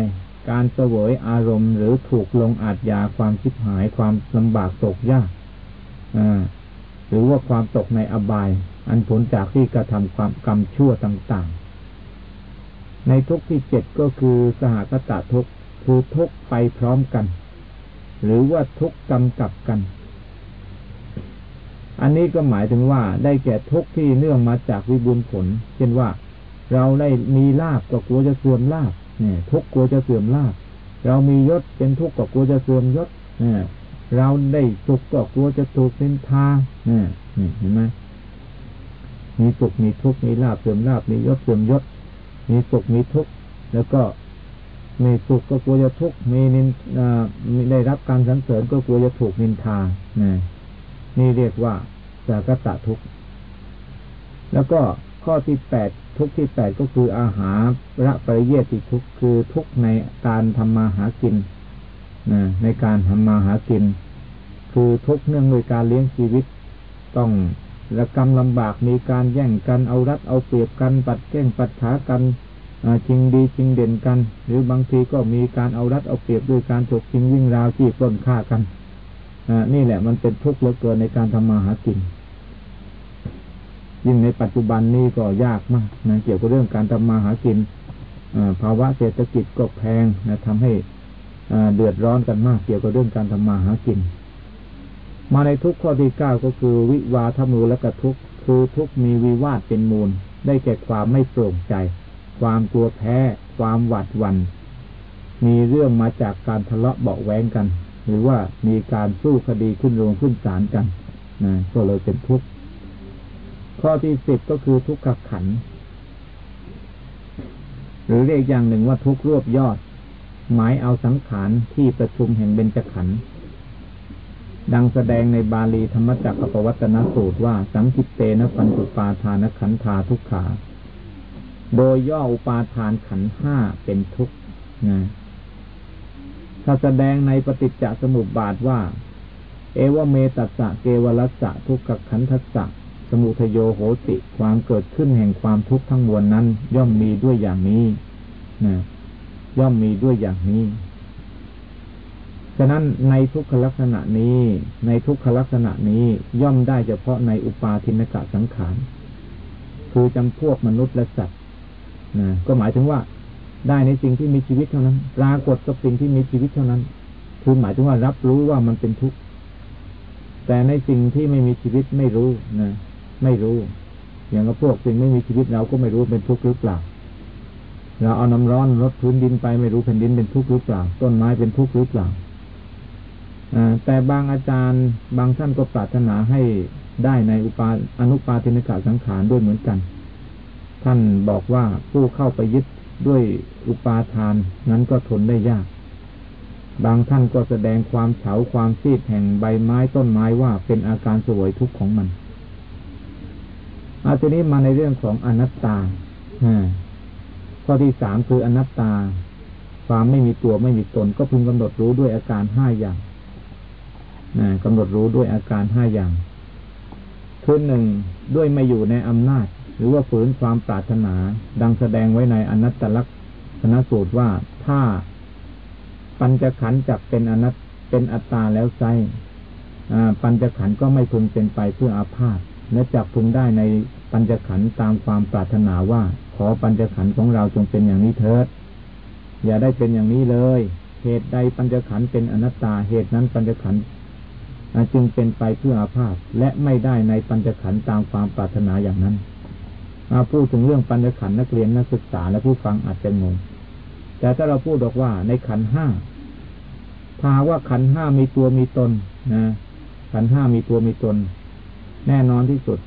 การเสวยอารมณ์ หรือถูกลงอาจยาความชิบหายความลำบากตกยากหรือว่าความตกในอบาย อันผลจากที่กระทำความกรรมชั่วต่าง ๆ ในทุกที่เจ็ดก็คือสหกตะทุกคือทุกไปพร้อมกัน หรือว่าทุกกำกับกัน อันนี้ก็หมายถึงว่าได้แก่ทุกที่เนื่องมาจากวิบุญผล เช่นว่าเราได้มีลาบก็กลัวจะเสื่อมลาบ เนี่ยทุกกลัวจะเสื่อมลาบเรามียศเป็นทุกข์ก็กลัวจะเสื่อมยศเนี่ยเราได้สุขก็กลัวจะถูกเป็นทางเนี่ยเห็นไหมมีสุขมีทุกข์มีลาบเสื่อมลาบมียศเสื่อมยศ มีสุขมีทุกข์แล้วก็มีสุขก็กลัวจะทุกข์มีนินได้รับการสรรเสริญก็กลัวจะถูกนินทานี่นี่เรียกว่าสากตะทุกข์แล้วก็ข้อที่แปด ทุกที่แปดก็คืออาหารระปริเยติทุกคือทุกในการทำมาหากินนะในการทำมาหากิน คือทุกเนื่องโดยการเลี้ยงชีวิต ต้องระกรรมลำบากมีการแย่งกันเอารัดเอาเปรียบกันปัดแก้งปัดขากันจริงดีจริงเด่นกัน หรือบางทีก็มีการเอารัดเอาเปรียบด้วยการถกจริงวิ่งราวที่ปล้นฆ่ากันนี่แหละมันเป็นทุกข์เหลือเกินในการทำมาหากิน ยิ่งในปัจจุบันนี้ก็ยากมากนะเกี่ยวกับเรื่องการทำมาหากินภาวะเศรษฐกิจก็แพงนะทำให้เดือดร้อนกันมาก เกี่ยวกับเรื่องการทำมาหากิน มาในทุกข้อที่เก้าก็คือ วิวาทมูและกระทุกคือทุกมีวิวาทเป็นมูล ได้แก่ความไม่โปร่งใจ ความกลัวแพ้ ความหวาดหวัน่นมีเรื่องมาจากการทะเลาะเบาแวงกัน หรือว่ามีการสู้คดีขึ้นโรงขึ้นศาลกันนะก็เลยเป็นทุกข์ ข้อที่สิบก็คือทุกขขัน หรือเรียกอย่างหนึ่งว่าทุกรวบยอด หมายเอาสังขารที่ประชุมแห่งเบญจขันธ์ดังแสดงในบาลีธรรมจักรปวัตนสูตรว่า สังกิตเตนะปัญจุปาทานขันธาทุกขา โดยย่ออุปาทานขันห้าเป็นทุกข์นะถ้าแสดงในปฏิจจสมุปบาทว่า เอวเมตัสสะเกวรัสสะทุกขขันทัสสะ สมุทโยโหติความเกิดขึ้นแห่งความทุกข์ทั้งมวลนั้น ย่อมมีด้วยอย่างนี้นะย่อมมีด้วยอย่างนี้ ฉะนั้นในทุกขลักษณะนี้ ในทุกขลักษณะนี้ย่อมได้เฉพาะในอุปาทินกะสังขารคือจำพวกมนุษย์และสัตว์นะก็หมายถึงว่าได้ในสิ่งที่มีชีวิตเท่านั้น ปรากฏกับสิ่งที่มีชีวิตเท่านั้น คือหมายถึงว่ารับรู้ว่ามันเป็นทุกข์แต่ในสิ่งที่ไม่มีชีวิตไม่รู้นะ ไม่รู้ อย่างกับพวกสิ่งไม่มีชีวิตเราก็ไม่รู้เป็นทุกข์หรือเปล่า เราเอาน้ำร้อนรดพื้นดินไปไม่รู้แผ่นดินเป็นทุกข์หรือเปล่า ต้นไม้เป็นทุกข์หรือเปล่าแต่บางอาจารย์บางท่านก็ปรารถนาให้ได้ในอุปาอนุปาทินกาสังขารด้วยเหมือนกัน ท่านบอกว่าผู้เข้าไปยึดด้วยอุปาทานนั้นก็ทนได้ยาก บางท่านก็แสดงความเฉาความซีดแห่งใบไม้ต้นไม้ว่าเป็นอาการสวยทุกข์ของมัน เอาทีนี้มาในเรื่องของอนัตตาข้อที่สามคืออนัตตา ความไม่มีตัวไม่มีตน ก็พึงกำหนดรู้ด้วยอาการห้าอย่างกำหนดรู้ด้วยอาการห้าอย่างคือหนึ่งด้วยไม่อยู่ในอำนาจ หรือว่าฝืนความปรารถนา ดังแสดงไว้ในอนัตตลักษณสูตรว่าถ้าปัญจขันธ์จักเป็นอนัตเป็นอัตตาแล้วไซปัญจขันธ์ก็ไม่พึงเป็นไปเพื่ออาพาธ และจับพึงได้ในปัญจขันธ์ตามความปรารถนาว่า ขอปัญจขันธ์ของเราจงเป็นอย่างนี้เถิด อย่าได้เป็นอย่างนี้เลย เหตุใดปัญจขันธ์เป็นอนัตตาเหตุนั้นปัญจขันธ์จึงเป็นไปเพื่ออาภาพและไม่ได้ในปัญจขันธ์ตามความปรารถนาอย่างนั้นมาพูดถึงเรื่องปัญจขันธ์นักเรียนนักศึกษาและผู้ฟังอาจจะงงแต่ถ้าเราพูดบอกว่าในขันห้าถ้าว่าขันห้ามีตัวมีตนนะขันห้ามีตัวมีตน แน่นอนที่สุด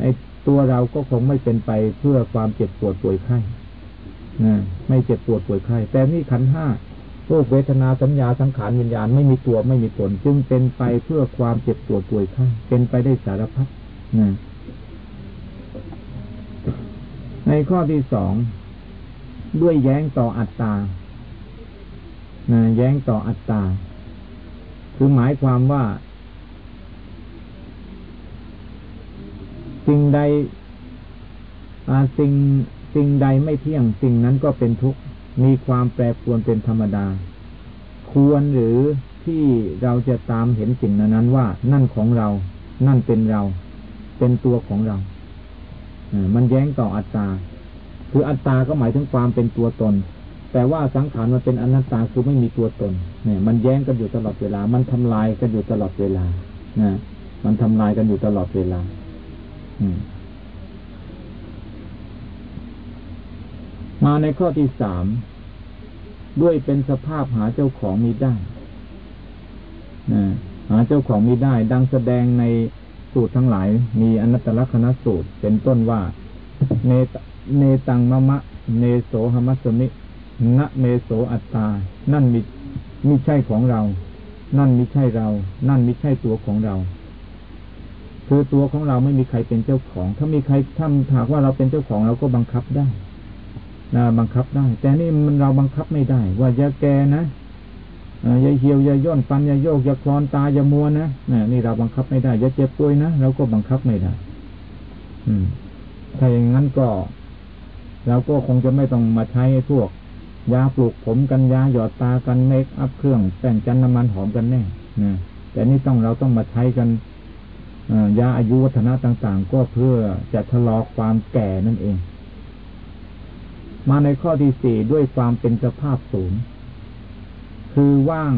ไอ้ตัวเราก็คงไม่เป็นไปเพื่อความเจ็บปวดป่วยไข้นะไม่เจ็บปวดป่วยไข้แต่นี่ขันห้ารูปเวทนาสัญญาสังขารวิญญาณไม่มีตัวไม่มีตนจึงเป็นไปเพื่อความเจ็บปวดป่วยไข้เป็นไปได้สารพัดนะในข้อที่สองด้วยแย้งต่ออัตตานะแย้งต่ออัตตา คือหมายความว่า สิ่งใดสิ่งสิ่งใดไม่เที่ยงสิ่งนั้นก็เป็นทุกข์มีความแปรปรวนเป็นธรรมดา ควรหรือที่เราจะตามเห็นสิ่งนั้นว่า นั่นของเรา นั่นเป็นเรา เป็นตัวของเรามันแย้งต่ออัตตา คืออัตตาก็หมายถึงความเป็นตัวตน แต่ว่าสังขารมันเป็นอนัตตาคือไม่มีตัวตน เนี่ย มันแย้งกันอยู่ตลอดเวลา มันทำลายกันอยู่ตลอดเวลานะมันทำลายกันอยู่ตลอดเวลา มาในข้อที่สามด้วยเป็นสภาพหาเจ้าของมีได้หาเจ้าของมีได้ ดังแสดงในสูตรทั้งหลาย มีอนัตตลกนสูตร เป็นต้นว่า เนเนตังมะมะ เนโสหมัสมิณเมโสอัตตา นั่นมิมิใช่ของเรา นั่นมิใช่เรา นั่นมิใช่ตัวของเรา คือตัวของเราไม่มีใครเป็นเจ้าของ ถ้ามีใครถ้าถากว่าเราเป็นเจ้าของเราก็บังคับได้นะบังคับได้ แต่นี่มันเราบังคับไม่ได้ ว่าอย่าแกนะอย่าเหี่ยวอย่าย่นฟันอย่าโยกอย่าคลอนตาอย่ามัวนะนี่เราบังคับไม่ได้อย่าเจ็บป่วยนะเราก็บังคับไม่ได้ อืม ถ้าอย่างนั้นก็เราก็คงจะไม่ต้องมาใช้พวก ยาปลูกผมกันยาหยอดตากันเมคอัพเครื่องแต่งจันน้ำมันหอมกันแน่นะแต่นี่ต้องเราต้องมาใช้กัน ยาอายุวัฒนะต่างๆ ก็เพื่อจะชะลอความแก่นั่นเอง มาในข้อที่สี่ด้วยความเป็นสภาพศูนย์คือว่าง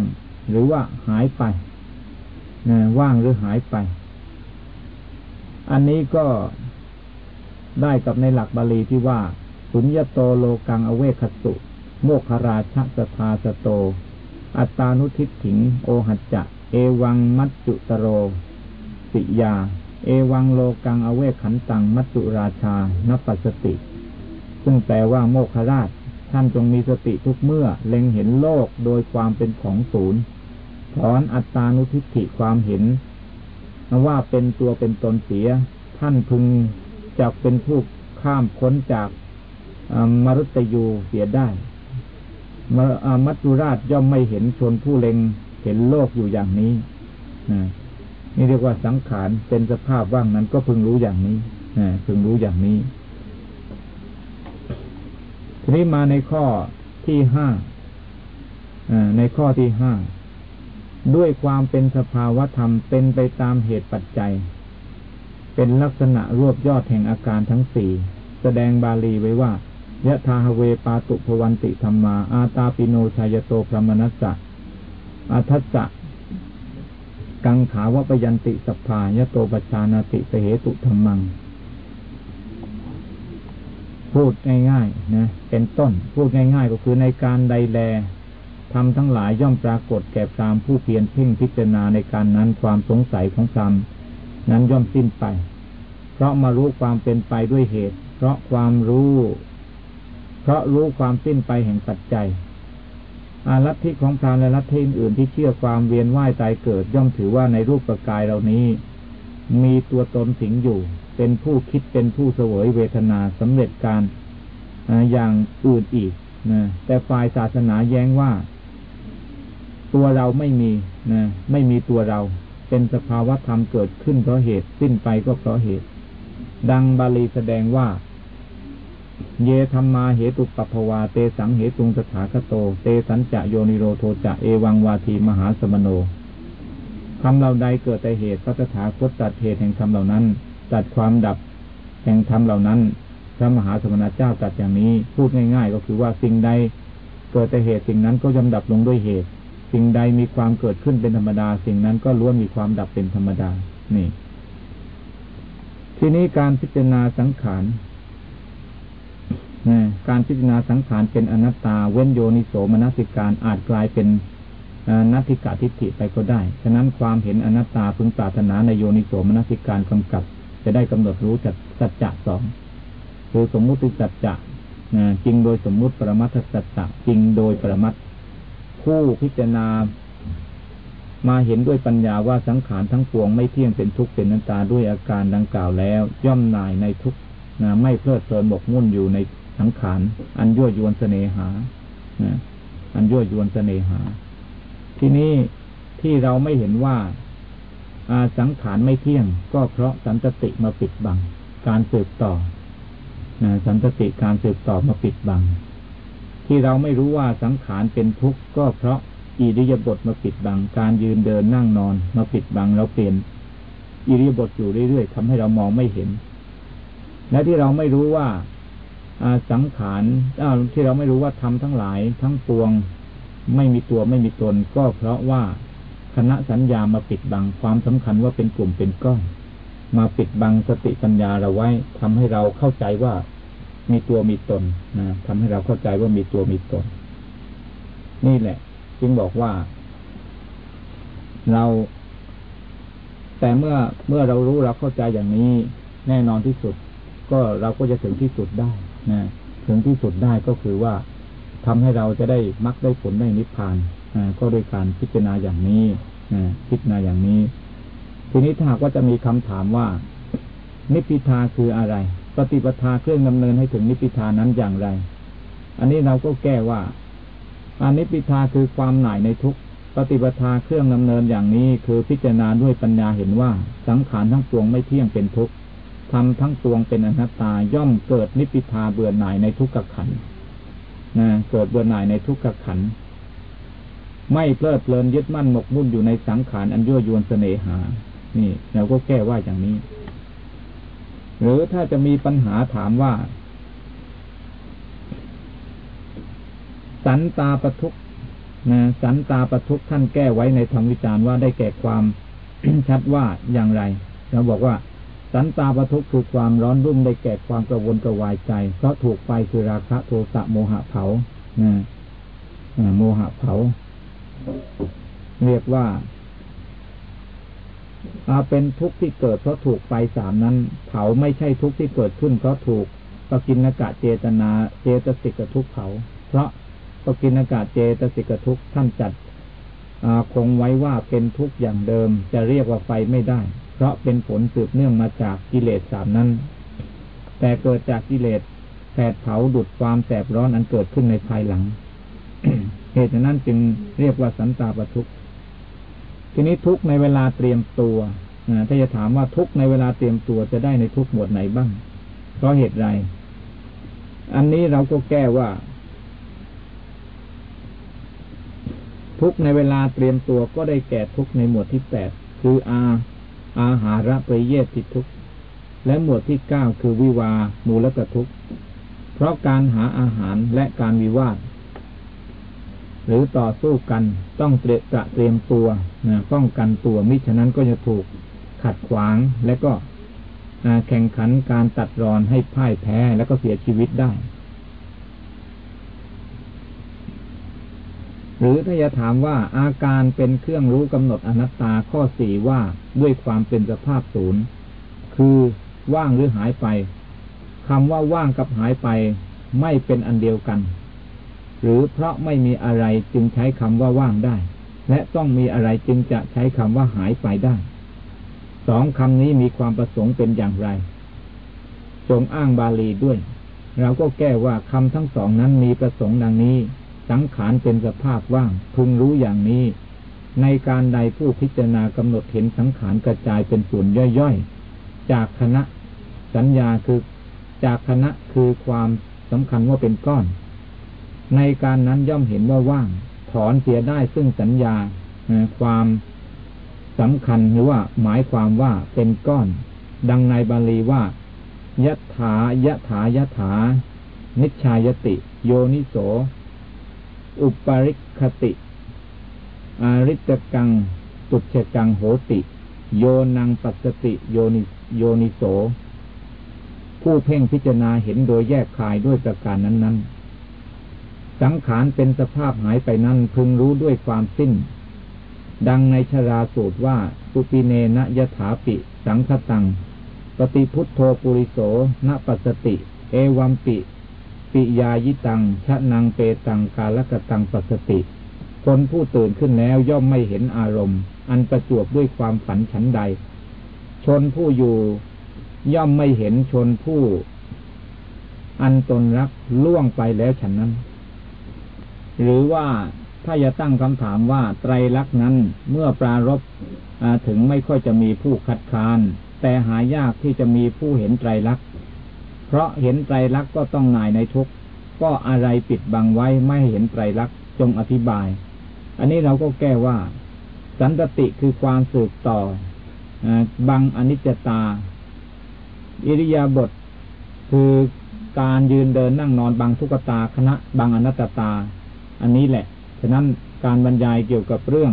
หรือว่าหายไปนะว่างหรือหายไป อันนี้ก็ได้กับในหลักบาลีที่ว่าสุญญโตโลกังอเวคสุ โมคราชสทาสโต อัตานุทิฏฐิง โอหัจจะ เอวังมัจจุตโร สิยา เอวังโลกังอเวขันตัง มัจจุราชานปัสติ ซึ่งแปลว่าโมคราช ท่านจงมีสติทุกเมื่อ เล็งเห็นโลกโดยความเป็นของศูนย์ ถอนอัตตานุทิฏฐิความเห็นว่าเป็นตัวเป็นตนเสีย ท่านพึงจะเป็นผู้ข้ามพ้นจากมรุตยูเสียได้ มัจจุราชย่อมไม่เห็นชนผู้เล็งเห็นโลกอยู่อย่างนี้นี่ นี่เรียกว่าสังขารเป็นสภาพว่างนั้นก็พึงรู้อย่างนี้พึงรู้อย่างนี้ ทีนี้มาในข้อที่ห้าในข้อที่ห้าด้วยความเป็นสภาวธรรมเป็นไปตามเหตุปัจจัย เป็นลักษณะรวบยอดแห่งอาการทั้งสี่แสดงบาลีไว้ว่ายะทาหเวปาตุภวันติธรรมา อาตาปิโนชายโตพระมนัสสะอาทัสสะ กังขาวปยันติสภายะโตปชานาติสเหตุธรรมัง พูดง่ายๆนะเป็นต้น พูดง่าย ๆ ก็คือในการใดแลทำทั้งหลายย่อมปรากฏแก่พรามผู้เพียรเพ่งพิจารณาในการนั้นความสงสัยของพรามนั้นย่อมสิ้นไป เพราะมารู้ความเป็นไปด้วยเหตุ เพราะความรู้ เพราะรู้ความสิ้นไปแห่งปัจจัย อาลัทธิของพรามและลัทธิอื่นที่เชื่อความเวียนว่ายตายเกิด ย่อมถือว่าในรูปประกายเหล่านี้ มีตัวตนสิงอยู่ เป็นผู้คิดเป็นผู้เสวยเวทนาสำเร็จการอย่างอื่นอีกนะแต่ฝ่ายศาสนาแย้งว่า ตัวเราไม่มีนะไม่มีตัวเรา เป็นสภาวะธรรมเกิดขึ้นเพราะเหตุสิ้นไปก็เพราะเหตุ ดังบาลีแสดงว่า เยธรรมาเหตุปปภวาเตสังเหตุงสถาคโต เตสัญจะโยนิโรโทจะเอวังวาทีมหาสมโนทำเราใดเกิดแต่เหตุพระตถาคตตัดเหตุแห่งธรรมเหล่านั้น ตัดความดับแห่งธรรมเหล่านั้น พระมหาสมณเจ้าตัดอย่างนี้ พูดง่าย ๆ ก็คือว่าสิ่งใดเกิดแต่เหตุสิ่งนั้นก็ย่อมดับลงด้วยเหตุ สิ่งใดมีความเกิดขึ้นเป็นธรรมดา สิ่งนั้นก็ล้วนมีความดับเป็นธรรมดา นี่ ทีนี้การพิจารณาสังขาร การพิจารณาสังขารเป็นอนัตตา เว้นโยนิโสมนสิการอาจกลายเป็นนัตถิกาทิฏฐิไปก็ได้ ฉะนั้นความเห็นอนัตตาพึงปรารถนาในโยนิโสมนสิการกำกับ จะได้กำหนดรู้จักสัจจะสองคือสมมุติสัจจะจริงโดยสมมุติปรมัตถสัจจะจริงโดยปรมัตผู้พิจารณามาเห็นด้วยปัญญาว่าสังขารทั้งปวงไม่เที่ยงเป็นทุกข์เป็นนันตาด้วยอาการดังกล่าวแล้ว ย่อมนายในทุกข์ไม่เพลิดเพลินบกมุ่นอยู่ใน สังขารอันยั่วยวนเสน่หาอันยั่วยวนเสน่หา ทีนี้ที่เราไม่เห็นว่าอาสังขารไม่เที่ยง ก็เพราะสันตติมาปิดบัง การสืบต่อสันตติการสืบต่อมาปิดบัง ที่เราไม่รู้ว่าสังขารเป็นทุกข์ก็เพราะอิริยาบถมาปิดบัง การยืนเดินนั่งนอนมาปิดบังเราเปลี่ยนอิริยาบถอยู่เรื่อยๆทำให้เรามองไม่เห็น และที่เราไม่รู้ว่า สังขารที่เราไม่รู้ว่าทำทั้งหลายทั้งปวงไม่มีตัวไม่มีตน ก็เพราะว่าคณะสัญญามาปิดบังความสำคัญว่าเป็นกลุ่มเป็นก้อนมาปิดบังสติปัญญาเราไว้ทำให้เราเข้าใจว่ามีตัวมีตนนะทำให้เราเข้าใจว่ามีตัวมีตน นี่แหละ จึงบอกว่า เรา แต่เมื่อเมื่อเรารู้เราเข้าใจอย่างนี้ แน่นอนที่สุด ก็เราก็จะถึงที่สุดได้ นะถึงที่สุดได้ก็คือว่าทำให้เราจะได้มักได้ผลได้นิพพานก็โดยการพิจารณาอย่างนี้พิจารณาอย่างนี้ ทีนี้ถ้าหากว่าจะมีคำถามว่า นิพพิทาคืออะไร ปฏิปทาเครื่องดำเนินให้ถึงนิพพิทานั้นอย่างไร อันนี้เราก็แก้ว่าอานิพพิทาคือความหน่ายในทุกปฏิปทาเครื่องดำเนินอย่างนี้ คือพิจารณาด้วยปัญญาเห็นว่าสังขารทั้งปวงไม่เที่ยงเป็นทุกข์ ทำทั้งปวงเป็นอนัตตาย่อมเกิดนิพพิทาเบื่อหน่ายในทุกขขันนะเกิดเบื่อหน่ายในทุกขขัน ไม่เพลิดเพลินยึดมั่นหมกมุ่นอยู่ในสังขารอันยั่วยวนเสน่หา นี่เราก็แก้ว่าอย่างนี้ หรือถ้าจะมีปัญหาถามว่า สันตาปทุกนะสันตาปทุกท่านแก้ไว้ในธรรมวิจารณ์ว่าได้แก่ความชัดว่าอย่างไรเราบอกว่า สันตาปทุกคือความร้อนรุ่มได้แก่ความกระวนกระวายใจ เพราะถูกไฟคือราคะโทสะโมหะเผานะโมหะเผา เรียกว่าอาเป็นทุกข์ที่เกิดเพราะถูกไฟสามนั้น เผาไม่ใช่ทุกข์ที่เกิดขึ้น เพราะถูกปกินกะเจตนาเจตสิกทุกข์เผา เพราะปกินกะเจตสิกทุกข์ท่านจัดคงไว้ว่าเป็นทุกข์อย่างเดิม จะเรียกว่าไฟไม่ได้ เพราะเป็นผลสืบเนื่องมาจากกิเลสสามนั้น แต่เกิดจากกิเลสแผดเผาดุดความแสบร้อนอันเกิดขึ้นในภายหลัง เหตุนั้นจึงเรียกว่าสันตาปทุกทีนี้ทุกในเวลาเตรียมตัวถ้าจะถามว่าทุกในเวลาเตรียมตัวจะได้ในทุกหมวดไหนบ้าง เพราะเหตุไร อันนี้เราก็แก้ว่า ทุกในเวลาเตรียมตัวก็ได้แก่ทุกในหมวดที่แปดคืออา อาหาระปริเยติทุกและหมวดที่เก้าคือวิวามูลกทุกเพราะการหาอาหารและการวิวาทหรือต่อสู้กันต้องเตรียเตรียมตัวนะป้องกันตัวมิฉะนั้นก็จะถูกขัดขวางและก็แข่งขันการตัดรอนให้พ่ายแพ้แล้วก็เสียชีวิตได้ หรือถ้าจะถามว่าอาการเป็นเครื่องรู้กำหนดอนัตตาข้อสี่ว่าด้วยความเป็นสภาพศูนย์ คือว่างหรือหายไปคำว่าว่างกับหายไปไม่เป็นอันเดียวกัน หรือเพราะไม่มีอะไรจึงใช้คำว่าว่างได้ และต้องมีอะไรจึงจะใช้คำว่าหายไปได้สองคำนี้มีความประสงค์เป็นอย่างไร จงอ้างบาลีด้วย เราก็แก้ว่าคำทั้งสองนั้นมีประสงค์ดังนี้ สังขารเป็นสภาพว่าง พึงรู้อย่างนี้ ในการใดผู้พิจารณากำหนดเห็นสังขารกระจายเป็นส่วนย่อยๆ จากคณะสัญญาคือจากคณะคือความสำคัญว่าเป็นก้อน ในการนั้นย่อมเห็นว่าว่าง ถอนเสียได้ซึ่งสัญญาความสำคัญหรือว่าหมายความว่าเป็นก้อน ดังในบาลีว่ายะถายะถายะถา นิชายติ โยนิโส อุปริคติ อาริตกัง ตุเชกังโหติ โยนังปัสติโยนิโยนิโส ผู้เพ่งพิจารณาเห็นโดยแยกคายด้วยประการนั้น ๆ สังขารเป็นสภาพหายไปนั้นพึงรู้ด้วยความสิ้น ดังในชราสูตรว่าสุปิเนนะยถาปิ สังคตัง ปฏิพุทโธปุริโสนปัสติ เอวัมปิ ปิยายิตัง ชะนังเปตังกาลกตังปัสสติ คนผู้ตื่นขึ้นแล้วย่อมไม่เห็นอารมณ์ อันประจวบด้วยความฝันฉันใด ชนผู้อยู่ย่อมไม่เห็นชนผู้ อันตนรักล่วงไปแล้วฉันนั้น หรือว่าถ้าจะตั้งคำถามว่าไตรลักษณ์นั้นเมื่อปรารบถึงไม่ค่อยจะมีผู้คัดค้าน แต่หายากที่จะมีผู้เห็นไตรลักษณ์ เพราะเห็นไตรลักษณ์ก็ต้องนายในทุกก็อะไรปิดบังไว้ไม่เห็นไตรลักษณ์จงอธิบาย อันนี้เราก็แก้ว่า สันตติคือความสืบต่อบังอนิจจตา อิริยาบถคือการยืนเดินนั่งนอนบางทุกตาคณะบางอนัตตา อันนี้แหละ ฉะนั้นการบรรยายเกี่ยวกับเรื่อง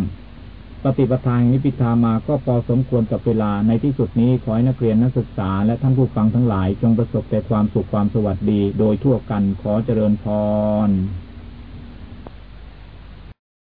ปฏิปทานิพิธามาก็พอสมควรกับเวลาในที่สุดนี้ขอให้นักเรียนนักศึกษาและท่านผู้ฟังทั้งหลาย จงประสบแต่ความสุขความสวัสดี โดยทั่วกันขอเจริญพร